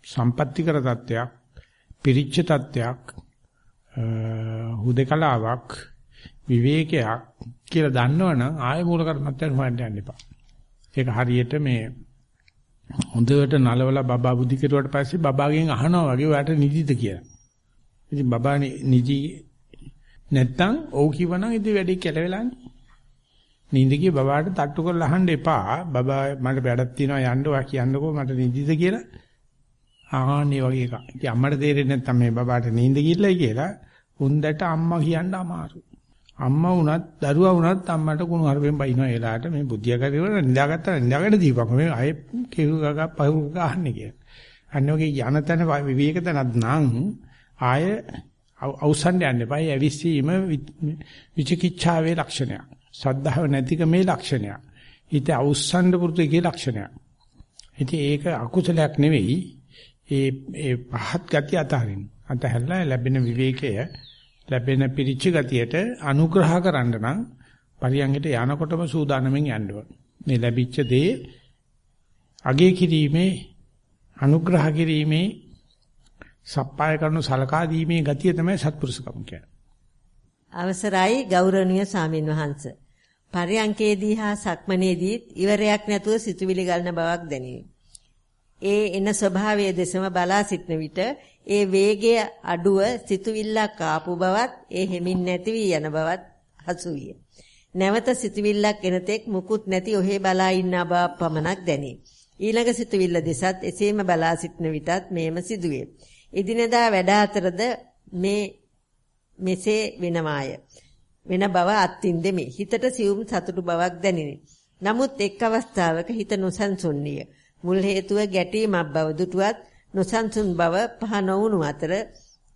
සම්පත්‍තිකර தත්ත්වයක්, පිරිච්ච தත්ත්වයක්, හුදකලාවක්, විවේකයක් කියලා දන්නවනම් ආය මූල කර්මස්ථාන හොයන්න යන්න එපා. ඒක හරියට මේ හොඳට නලවලා බබා බුද්ධි කෙරුවට පස්සේ බබාගෙන් අහනවා වගේ ඔයාට නිදිද කියලා. ඉතින් බබා නිදි නැත්තම් ඔව් කිව්වනම් ඉතින් වැඩේ කෙලවෙලානේ. නිින්ද ගිය බබාට තට්ටු කරලා අහන්න එපා. බබා මට වැඩක් තියෙනවා යන්න ඔයා කියන්නකෝ මට නිදිද කියලා. ආන්නේ වගේ එකක්. ඉතින් අම්මට තේරෙන්නේ නැත්තම් මේ බබාට නිින්ද ගිල්ලයි කියලා උන්දට අම්මා කියන්න අමාරුයි. අම්මා වුණත් දරුවා වුණත් අම්මට කුණු හරපෙන් බයිනවා එලාට මේ බුද්ධිය කරේවල නිදාගත්තා නිදාගෙන දීපක් මේ අය කෙහු ගගා පහු ගහන්නේ කියලා. අන්න ඔගේ යන තැන විවේක තැනක් නම් ආය අවසන් යන්න එපා. ඇවිස්සීම විචිකිච්ඡාවේ ලක්ෂණයක්. සද්ධාව නැතිකමේ ලක්ෂණයක්. හිත අවසන් පුරුදුකේ ලක්ෂණයක්. ඉතින් ඒක අකුසලයක් නෙවෙයි. ඒ ඒ පහත් ගතිය අතහරින්න. අතහැරලා ලැබෙන විවේකය ලැබෙන පිරිච්ච ගතියට අනුග්‍රහ කරන්න නම් පරියංගයට යනකොටම සූදානම්ෙන් යන්න ඕන. මේ ලැබිච්ච දේ අගේ කිරීමේ අනුග්‍රහ කිරීමේ සප්පාය කරනු සලකා දීමේ ගතිය තමයි සත්පුරුෂකම කියන්නේ. අවසරයි ගෞරවනීය සාමින් වහන්ස. පරයන්කේදී හා සක්මනේදී ඉවරයක් නැතුව සිතුවිලි ගලන බවක් දැනේ. ඒ එන ස්වභාවයේ දෙසම බලා සිටන විට ඒ වේගය අඩුව සිතුවිල්ලක් ආපු බවත් ඒ හෙමින් නැති වී යන බවත් හසු විය. නැවත සිතුවිල්ලක් එනතෙක් මුකුත් නැති ඔහේ බලා ඉන්න බව පමණක් දැනේ. ඊළඟ සිතුවිල්ල දෙසත් එසේම බලා සිටන විටත් මේම සිදුවේ. එදිනදා වැඩ අතරද මේ මෙසේ වෙනවාය. වෙන බව අත්ින්දෙමි. හිතට සියුම් සතුටු බවක් දැනිනි. නමුත් එක් අවස්ථාවක හිත නොසන්සුන්නිය. මුල් හේතුව ගැටීමක් බව දුටුවත් නොසන්සුන් බව පහ නොවුණු අතර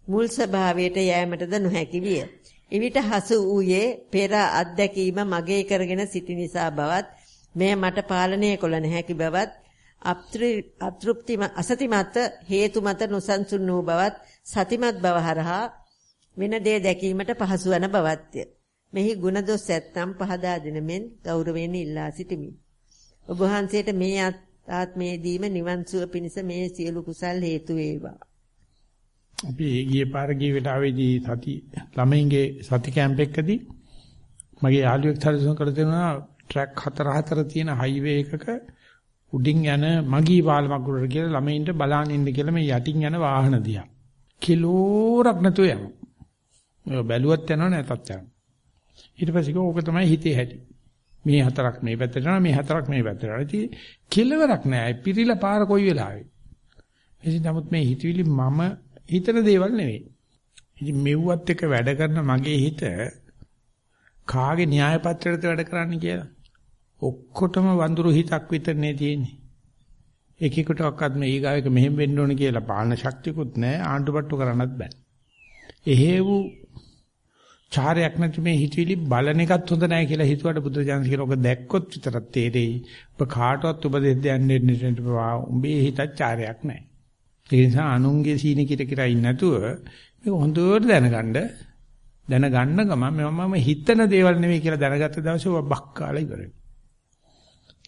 මුල් ස්වභාවයට යෑමටද නොහැකි විය. එවිට හසු වූයේ පෙර අත්දැකීම මගේ කරගෙන සිටි නිසා බවත් මෙය මට පාලනය කළ නොහැකි බවත් අතෘප්ති අසතිමත් හේතු මත නොසන්සුන් වූ බවත් සතිමත් බව හරහා වෙන දේ දැකීමට පහසු වන බවත්ය. මෙහි ಗುಣදොස් ඇත්තම් පහදා දෙන මෙන් ගෞරවයෙන් ඉල්ලා සිටිමි. ඔබ වහන්සේට මේ ආත්මයේදීම නිවන් සුව පිණිස මේ සියලු කුසල් හේතු වේවා. අපි ගියේ පාර ගිය වෙලාවේදී සති ළමයින්ගේ සති කැම්ප් එකකදී මගේ යාළුවෙක් සැලසුම් කර දෙනවා ට්‍රැක් හතර හතර තියෙන හයිවේ එකක උඩින් යන මගී පාලමක් උඩට කියලා ළමයින්ට බලන් ඉන්න කියලා මේ යටින් යන වාහන දිහා. කිලෝරක් නැතුව යනවා. ඔය බැලුවත් යනව නැතත් යනවා. ඊට පස්සේ ඕක තමයි හිතේ හැටි. මේ හතරක් මේ පැත්තට යනවා මේ හතරක් මේ පැත්තට යනවා. ඉතින් කෙලවරක් නෑ. පිරිලා පාර කොයි වෙලාවෙ. ඉතින් නමුත් මේ හිතවිලි මම හිතන දේවල් නෙවෙයි. ඉතින් මෙව්වත් එක වැඩ කරන මගේ හිත කාගේ න්‍යාය පත්‍රයකට වැඩ කරන්න කියලා. ඔක්කොටම වඳුරු හිතක් විතරනේ තියෙන්නේ. එකෙකුටවත් මේ ඊගාවෙක මෙහෙම වෙන්න ඕන කියලා පාලන ශක්තියකුත් නැහැ ආණ්ඩුපට්ටු කරන්නත් බෑ. එහෙව් චාරයක් නැති මේ හිතවිලි බලන එකත් හොඳ නැහැ කියලා හිතුවට බුදුරජාණන් කියන ඔක දැක්කොත් විතරක් තේරෙයි. ඔබ කාටවත් උපදෙස් දෙන්නේ නැතිව උඹේ හිතත් චාරයක් නැහැ. ඒ නිසා අනුන්ගේ සීනි කිර කිර ඉන්න නැතුව මේක හොඳට දැනගන්න දැනගන්න ගමන් මම හිතන දේවල් නෙවෙයි කියලා දැනගත්ත දවසේ ඔබ බක්කාලා ඉවරයි.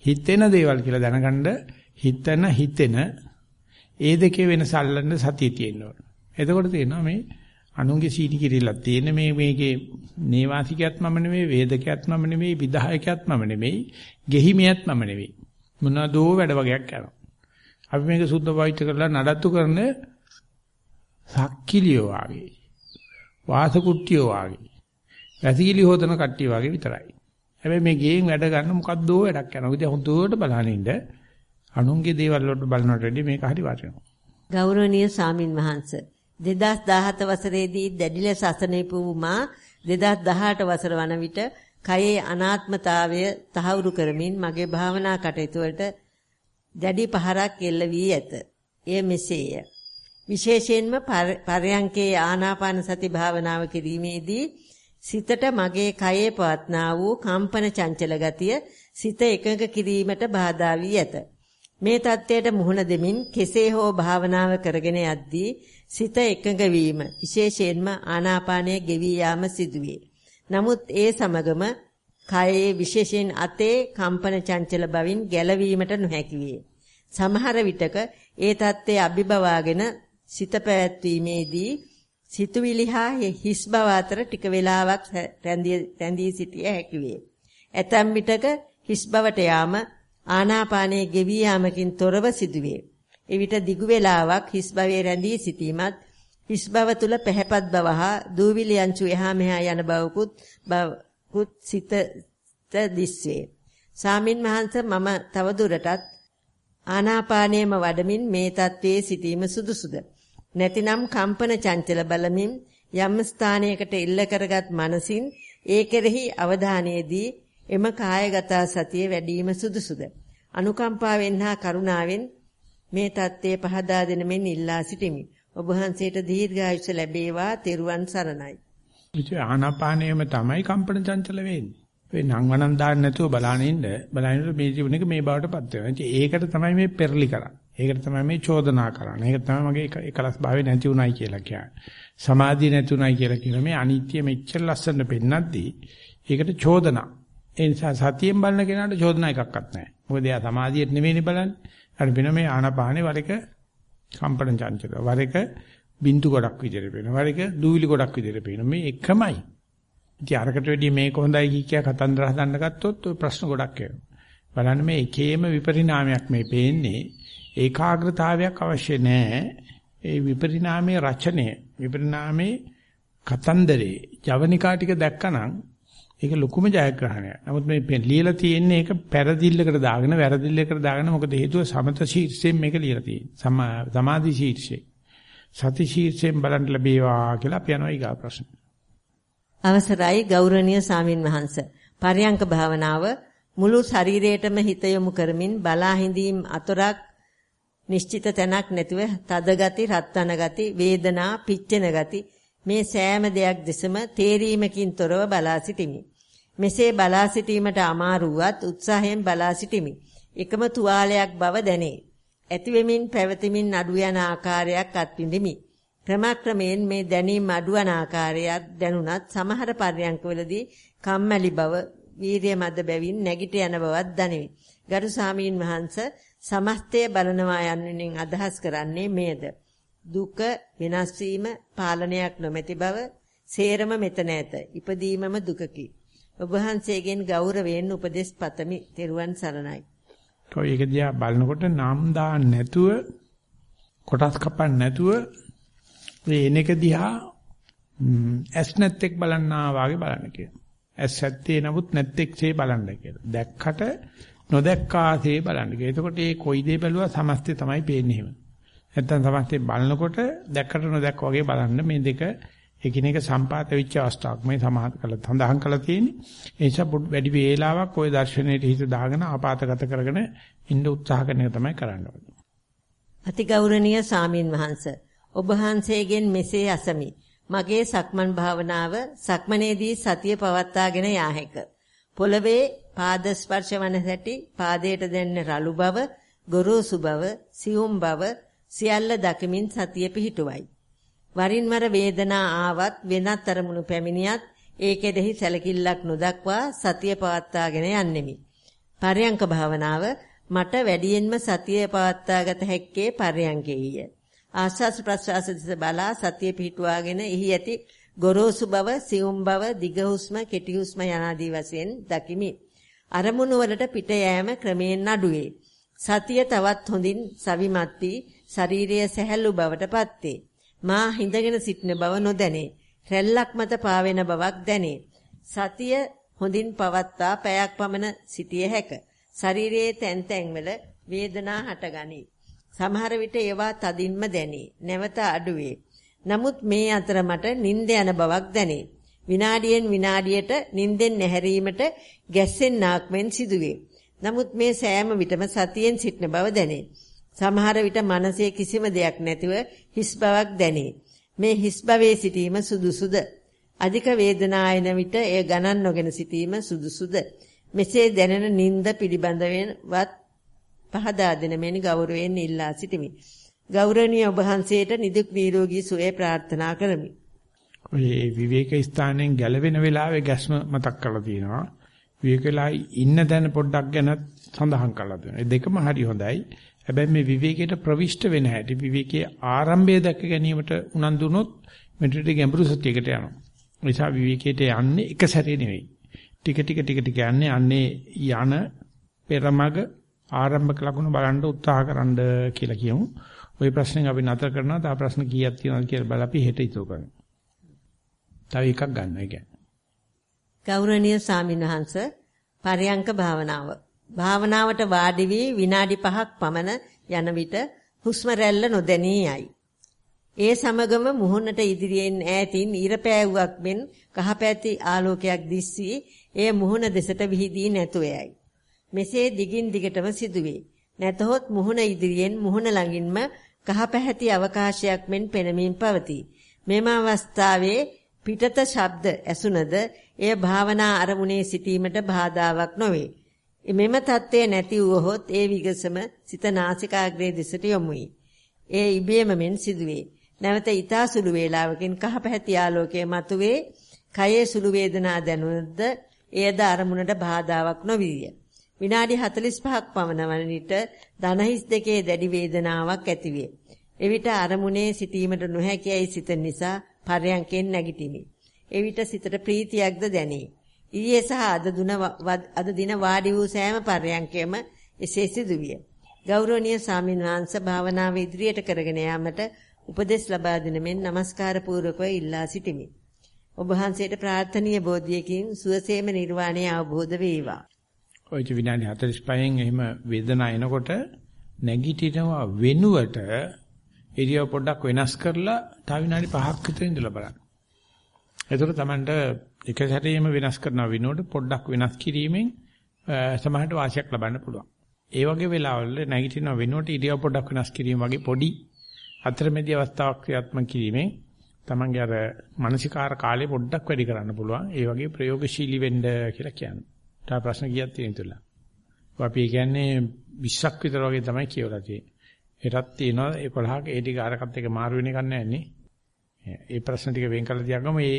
හිතෙන දේවල් කියලා දැනගන්න හිතන හිතෙන ඒ දෙකේ වෙනස අල්ලන්න සතිය තියෙන්න ඕන. එතකොට තේරෙනවා මේ අනුන්ගේ සීනි කිරිල්ලක් තියෙන මේ මේකේ නේවාසිකයත් මම නෙවෙයි වේදකයත් මම නෙවෙයි විදායකයත් මම නෙවෙයි ගෙහිමියත් මම නෙවෙයි. මොනවාදෝ වැඩ වගේක් කරනවා. අපි මේක සුද්ධ පවිත්‍ර කරලා නඩත්තු කරන සක්කිලියෝ වාගේ. වාසකුට්ටියෝ වාගේ. වැසිකිලි හොදන කට්ටිය වාගේ විතරයි. හැබැයි මේ ගේම් වැඩ ගන්න මොකද්දෝ වැඩක් කරනවා. ඉතින් හොඳට බලහන් ඉන්න අනුන්ගේ දේවල් වලට බලනට වැඩිය මේක හරි වටිනවා. ගෞරවනීය සාමින් වහන්සේ 2017 වසරේදී දැඩි ලෙස අසනීප වූ මා 2018 වසර වන විට කයේ අනාත්මතාවය තහවුරු කරමින් මගේ භාවනා කටයුතු වලට දැඩි පහරක් එල්ල වී ඇත. එය මෙසේය. විශේෂයෙන්ම පරයන්කේ ආනාපාන සති භාවනාව කිරීමේදී සිතට මගේ කයේ පවත්නා වූ කම්පන චංචල ගතිය සිත එකඟ කිරීමට බාධා වී ඇත. මේ தත්ත්වයට මුහුණ දෙමින් කෙසේ හෝ භාවනාව කරගෙන යද්දී සිත එකඟ වීම විශේෂයෙන්ම ආනාපානයේ ගෙවි යාම සිදුවේ. නමුත් ඒ සමගම කයේ විශේෂයෙන් අතේ කම්පන චංචල බවින් ගැලවීමට නොහැකි වේ. සමහර විටක ඒ தත්ත්වය අභිබවාගෙන සිත පැවැත්වීමේදී සිතුවිලි හා හිස් බව අතර ටික වේලාවක් රැඳී සිටිය හැකි වේ. ඇතැම් විටක හිස් බවට යාම ආනාපානයේ ගෙවි යාමකින් තොරව සිදුවේ. එවිට දිගු වේලාවක් හිස් භවයේ රැඳී සිටීමත් හිස් භව තුල පැහැපත් බව හා දූවිලි යංචු එහා මෙහා යන බවකුත් බවකුත් සිතට දිස්වේ. සාමින් මහන්ස මම තවදුරටත් ආනාපානයම වඩමින් මේ தત્ත්වයේ සිටීම සුදුසුද? නැතිනම් කම්පන චංචල බලමින් යම් ස්ථානයකට ඉල්ල කරගත් මනසින් ඒ කෙරෙහි අවධානයේදී එම කායගත සතිය වැඩිම සුදුසුද? අනුකම්පාවෙන් හා කරුණාවෙන් මේ தත්ත්වය පහදා දෙන මෙන් ඉල්ලා සිටිමි. ඔබ වහන්සේට දීර්ඝායුෂ ලැබේවා. තෙරුවන් සරණයි. ඉතින් ආනාපානයම තමයි කම්පන චංචල වෙන්නේ. ඒ නංවනන් දාන්න නැතුව බලන ඉන්න බලනකොට මේ ජීවන එක මේ බවටපත් වෙනවා. ඒකට තමයි මේ පෙරලි කරන්නේ. ඒකට තමයි මේ චෝදනා කරන්නේ. ඒක තමයි මගේ එකලස් භාවය නැති උනායි කියලා කියන්නේ. සමාධිය නැති උනායි කියලා කියන මේ අනිත්‍ය මෙච්චර ලස්සන පෙන්නද්දී ඒකට චෝදනා. ඒ නිසා සතියෙන් බලන කෙනාට චෝදනා එකක්වත් නැහැ. මොකද එයා සමාධියට නෙවෙයිනේ බලන්නේ. අර වෙන මේ ආනාපානේ වර එක කම්පන චංචල වර එක බින්දු ගොඩක් විදිහට පේනවා. වර එක දූවිලි ගොඩක් විදිහට පේනවා. මේ එකමයි. ඉතින් අරකට වැඩිය මේක හොඳයි කිය කිය කතන්දර හදන්න ගත්තොත් ওই ප්‍රශ්න ගොඩක් එනවා. බලන්න මේ එකේම විපරිණාමයක් මේ පේන්නේ ඒකාග්‍රතාවයක් අවශ්‍ය නැහැ. ඒ විපරිණාමයේ රචනය විපරිණාමයේ කතන්දරේ ජවනිකා ටික දැක්කනම් ඒක ලොකුම ජයග්‍රහණයක්. නමුත් මේ ලියලා තියෙන්නේ ඒක පෙරදිල්ලකට දාගෙන වැරදිල්ලකට දාගෙන මොකද හේතුව සමත ශීර්ෂයෙන් මේක ලියලා තියෙන්නේ. සමාධි ශීර්ෂයෙන්. සති ශීර්ෂයෙන් බලන්න ලැබේවා කියලා අපි යනවා ඊගා ප්‍රශ්න. අවසරයි ගෞරවනීය සාමින් වහන්ස. පරයන්ක භාවනාව මුළු ශරීරයටම හිත යොමු කරමින් බලා හිඳීම් අතරක් නිශ්චිත තැනක් නැතිව තද ගති, රත්වන ගති, වේදනා, පිච්චෙන ගති මේ සෑම දෙයක් දෙසම තේරීමකින් තොරව බලා සිටිමි. මෙසේ බලා සිටීමට අමාරු වත් උත්සාහයෙන් බලා සිටිමි. එකම තුවාලයක් බව දැනේ. ඇතිවෙමින් පැවතෙමින් අඩු යන ආකාරයක් අත්විඳිමි. ක්‍රමක්‍රමයෙන් මේ දැනීම අඩුවන ආකාරයක් දැනුණත් සමහර පර්යංකවලදී කම්මැලි බව, වීරිය මද බැවින් නැගිට යන බවක් දැනේ. ගරු සාමීන් වහන්ස සමස්තය බලනවා යන්නෙන් අදහස් කරන්නේ මේද? දුක වෙනස් වීම පාලනයක් නොමැති බව සේරම මෙතන ඇත. ඉපදීමම දුකකි. ඔබ වහන්සේගෙන් ගෞරවයෙන් උපදෙස් පතමි. තෙරුවන් සරණයි. તો ඒක දිහා බලනකොට නම් දාන්න නැතුව කොටස් කපන්න නැතුව මේ එනක දිහා ඇස් නැත්තෙක් බලන්නා වාගේ බලන්න කියලා. ඇස් ඇත්තේ නමුත් නැත්තෙක්සේ බලන්න කියලා. දැක්කට නොදැක්කාසේ බලන්න කියලා. එතකොට මේ කොයි දේ බැලුවා සමස්තය තමයි පේන්නේ එහෙම. නැත්තම් සමස්තය බලනකොට දැක්කට නොදැක්ක වගේ බලන්න මේ දෙක එකිනෙක සම්පාත වෙච්ච අවස්ථාවක් මේ සමාහත් කරලා සඳහන් කරලා තියෙන්නේ. ඒ නිසා වැඩි වේලාවක් ওই දර්ශනයේ හිත දාගෙන ආපాతගත කරගෙන ඉන්න උත්සාහ කරන එක තමයි කරන්න ඕනේ. අතිගෞරවනීය සාමීන් වහන්ස ඔබ වහන්සේගෙන් මෙසේ අසමි. මගේ සක්මන් භාවනාව සක්මනේදී සතිය පවත්වාගෙන යා හැක. පොළවේ පාද ස්පර්ශ වන හැටි පාදයට දැනෙන රළු බව, ගොරෝසු බව, සියුම් බව සියල්ල දකිමින් සතිය පිහිටුවයි. වරින් වර වේදනා ආවත් වෙනත් අරමුණු පැමිණියත් ඒ කෙරෙහි සැලකිල්ලක් නොදක්වා සතිය පවත්වාගෙන යන්නෙමි. පර්යංක භාවනාව මට වැඩියෙන්ම සතිය පවත්වාගත හැක්කේ පර්යංකේය. ආස්වාස් ප්‍රස්වාස දෙස බලා සතිය පිහිටුවාගෙන එහි ඇති ගොරෝසු බව, සියුම් බව, දිග හුස්ම, කෙටි හුස්ම යනාදී වශයෙන් දකිමි. අරමුණු වලට පිට යෑම ක්‍රමයෙන් අඩුවේ. සතිය තවත් හොඳින් සවිමත් වී ශාරීරිය සැහැල්ලු බවට පත්වේ. මා හිඳගෙන සිටින බව නොදැනේ. රැල්ලක් මත පාවෙන බවක් දැනේ. සතිය හොඳින් පවත්වා පැයක් පමණ සිටිය හැක. ශරීරයේ තැන් තැන්වල වේදනා හටගනී. සමහර විට ඒවා තදින්ම දැනේ. නැවත අඩුවේ. නමුත් මේ අතර මට නිින්ද යන බවක් දැනේ. විනාඩියෙන් විනාඩියට නිින්දෙන් නැහැරීමට ගැස්සෙන්නාක් මෙන් සිදුවේ. නමුත් මේ සෑම විටම සතියෙන් සිටින බව දැනේ. සමහර විට මනසේ කිසිම දෙයක් නැතිව හිස් බවක් දැනේ. මේ හිස් භවයේ සිටීම සුදුසුද? අධික වේදනායන විට එය ගණන් නොගෙන සිටීම සුදුසුද? මෙසේ දැනෙන නිନ୍ଦ පිළිබඳවත් පහදා දෙන මෙනි ගෞරවයෙන් ඉල්ලා සිටිමි. ගෞරවනීය ඔබ වහන්සේට නිදුක් නිරෝගී සුවය ප්‍රාර්ථනා කරමි. ඔය විවේක ස්ථානයෙන් ගැලවෙන වෙලාවේ ගැස්ම මතක් කරලා තියෙනවා. විවේකලා ඉන්න තැන පොඩ්ඩක් ගැන සඳහන් කරලා තියෙනවා. ඒ දෙකම හරි හොඳයි. හැබැයි මේ විවේකයට ප්‍රවිෂ්ඨ වෙන හැටි විවේකයේ ආරම්භය දැක ගැනීමට උනන්දු වුණොත් මෙතනට ගැඹුරු සත්‍යයකට යනවා. ඒ නිසා විවේකයට යන්නේ එක සැරේ නෙවෙයි. ටික ටික ටික ටික යන්නේ අන්නේ යන පෙරමග ආරම්භක ලකුණු බලන්න උත්සාහ කරන්න කියලා කියමු. ওই ප්‍රශ්නෙන් අපි නතර කරනවා. තව ප්‍රශ්න කීයක් තියෙනවද කියලා බලලා අපි හෙට ඉතුරු කරමු. තව එකක් ගන්න ඒ කියන්නේ. ගෞරවනීය ස්වාමින්වහන්ස පරයන්ක භාවනාව. භාවනාවට වාඩි වී විනාඩි 5ක් පමණ යන විට හුස්ම රැල්ල නොදැනී යයි. ඒ සමගම මුහුණට ඉදිරියෙන් ඈතින් ඉර පෑවුවක් මෙන් කහපැති ආලෝකයක් දිස්සී එය මුහුණ දෙසට විහිදී නැතුව යයි. මෙසේ දිගින් දිගටම සිදුවේ. නැතහොත් මුහුණ ඉදිරියෙන් මුහුණ ළඟින්ම කහපැහැති අවකාශයක් මෙන් පෙනමින් පවතී. මෙම අවස්ථාවේ පිටත ශබ්ද ඇසුනද එය භාවනා අරමුණේ සිටීමට බාධාවක් නොවේ. මෙම தත්ත්වය නැති වුවහොත් ඒ විගසම සිත නාසිකාග්‍රේ දෙසට යොමුයි. ඒ ඉබේම මෙන් සිදුවේ. නැවත ඊතා සුළු වේලාවකින් කහපැහැති ආලෝකයේ මතුවේ කයේ සුළු වේදනා දැනුනද එයද අරමුණට බාධාවක් නොවිය. විනාඩි 45ක් පමණ වන විට දනහිස් දෙකේ දැඩි වේදනාවක් ඇතිවේ. එවිට අරමුණේ සිටීමට නොහැකියයි සිත නිසා පරයන්කෙන් නැගිටිමි. එවිට සිතට ප්‍රීතියක්ද දැනේ. ඊයේ සහ අද දුන අද දින වාඩි වූ සෑම පර්යන්කයම එසේ සිදුවිය. ගෞරවනීය ස්වාමීන් වහන්සේ භාවනාව ඉදිරියට කරගෙන යාමට උපදෙස් ලබා දෙන මෙන් নমස්කාර පූර්වකව ඉල්ලා සිටිමි. ඔබ වහන්සේට ප්‍රාර්ථනීය බෝධියකින් සුවසේම නිර්වාණය අවබෝධ වේවා. ඔය විනාඩි 45න් එහෙම වේදනාව එනකොට නැගිටිනවා වෙනුවට ඉරියව් පොඩ්ඩක් වෙනස් කරලා තව විනාඩි 5ක් විතර ඉඳලා බලන්න. එතකොට Tamanට එක සැරේම වෙනස් කරන වෙනුවට පොඩ්ඩක් වෙනස් කිරීමෙන් සමහරට වාසියක් ලබන්න පුළුවන්. ඒ වගේ වෙලාවල නැගිටින වෙනුවට ඉරියව් පොඩ්ඩක් වෙනස් කිරීම වගේ පොඩි අතරමැදි අවස්ථාවක් ක්‍රියාත්මක කිරීමෙන් තමන්ගේ අර මානසිකාර කාලේ පොඩ්ඩක් වැඩි කරන්න පුළුවන්. ඒ වගේ ප්‍රයෝගශීලී වෙන්න කියලා කියන්නේ. තව ප්‍රශ්න කීයක් තියෙන තුලා. අපි කියන්නේ 20ක් විතර වගේ තමයි කියවලා තියෙන්නේ. හෙටත් තියෙනවා 11ක ඒ ටික අරකට එක මාරු වෙන එකක් නැහැ නේ. ඒ ප්‍රශ්න ටික වෙන් කරලා තියාගම මේ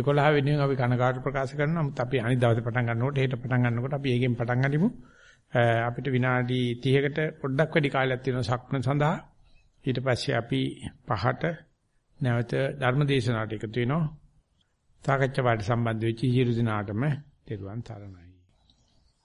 11 වෙනුවෙන් අපි කනකාට ප්‍රකාශ කරනවා. නමුත් අපි අනිත් දවසේ පටන් ගන්නකොට හෙට පටන් ගන්නකොට අපි ඒකෙන් පටන් ගනිමු. අපිට විනාඩි 30කට පොඩ්ඩක් වැඩි කාලයක් තියෙනවා සක්මන් සඳහා. ඊට පස්සේ අපි පහට නැවත ධර්ම දේශනාවට එකතු වෙනවා. සාකච්ඡා පාඩ සම්බන්ධ වෙච්ච හිිරු දිනාටම තෙරුවන් තරණයි.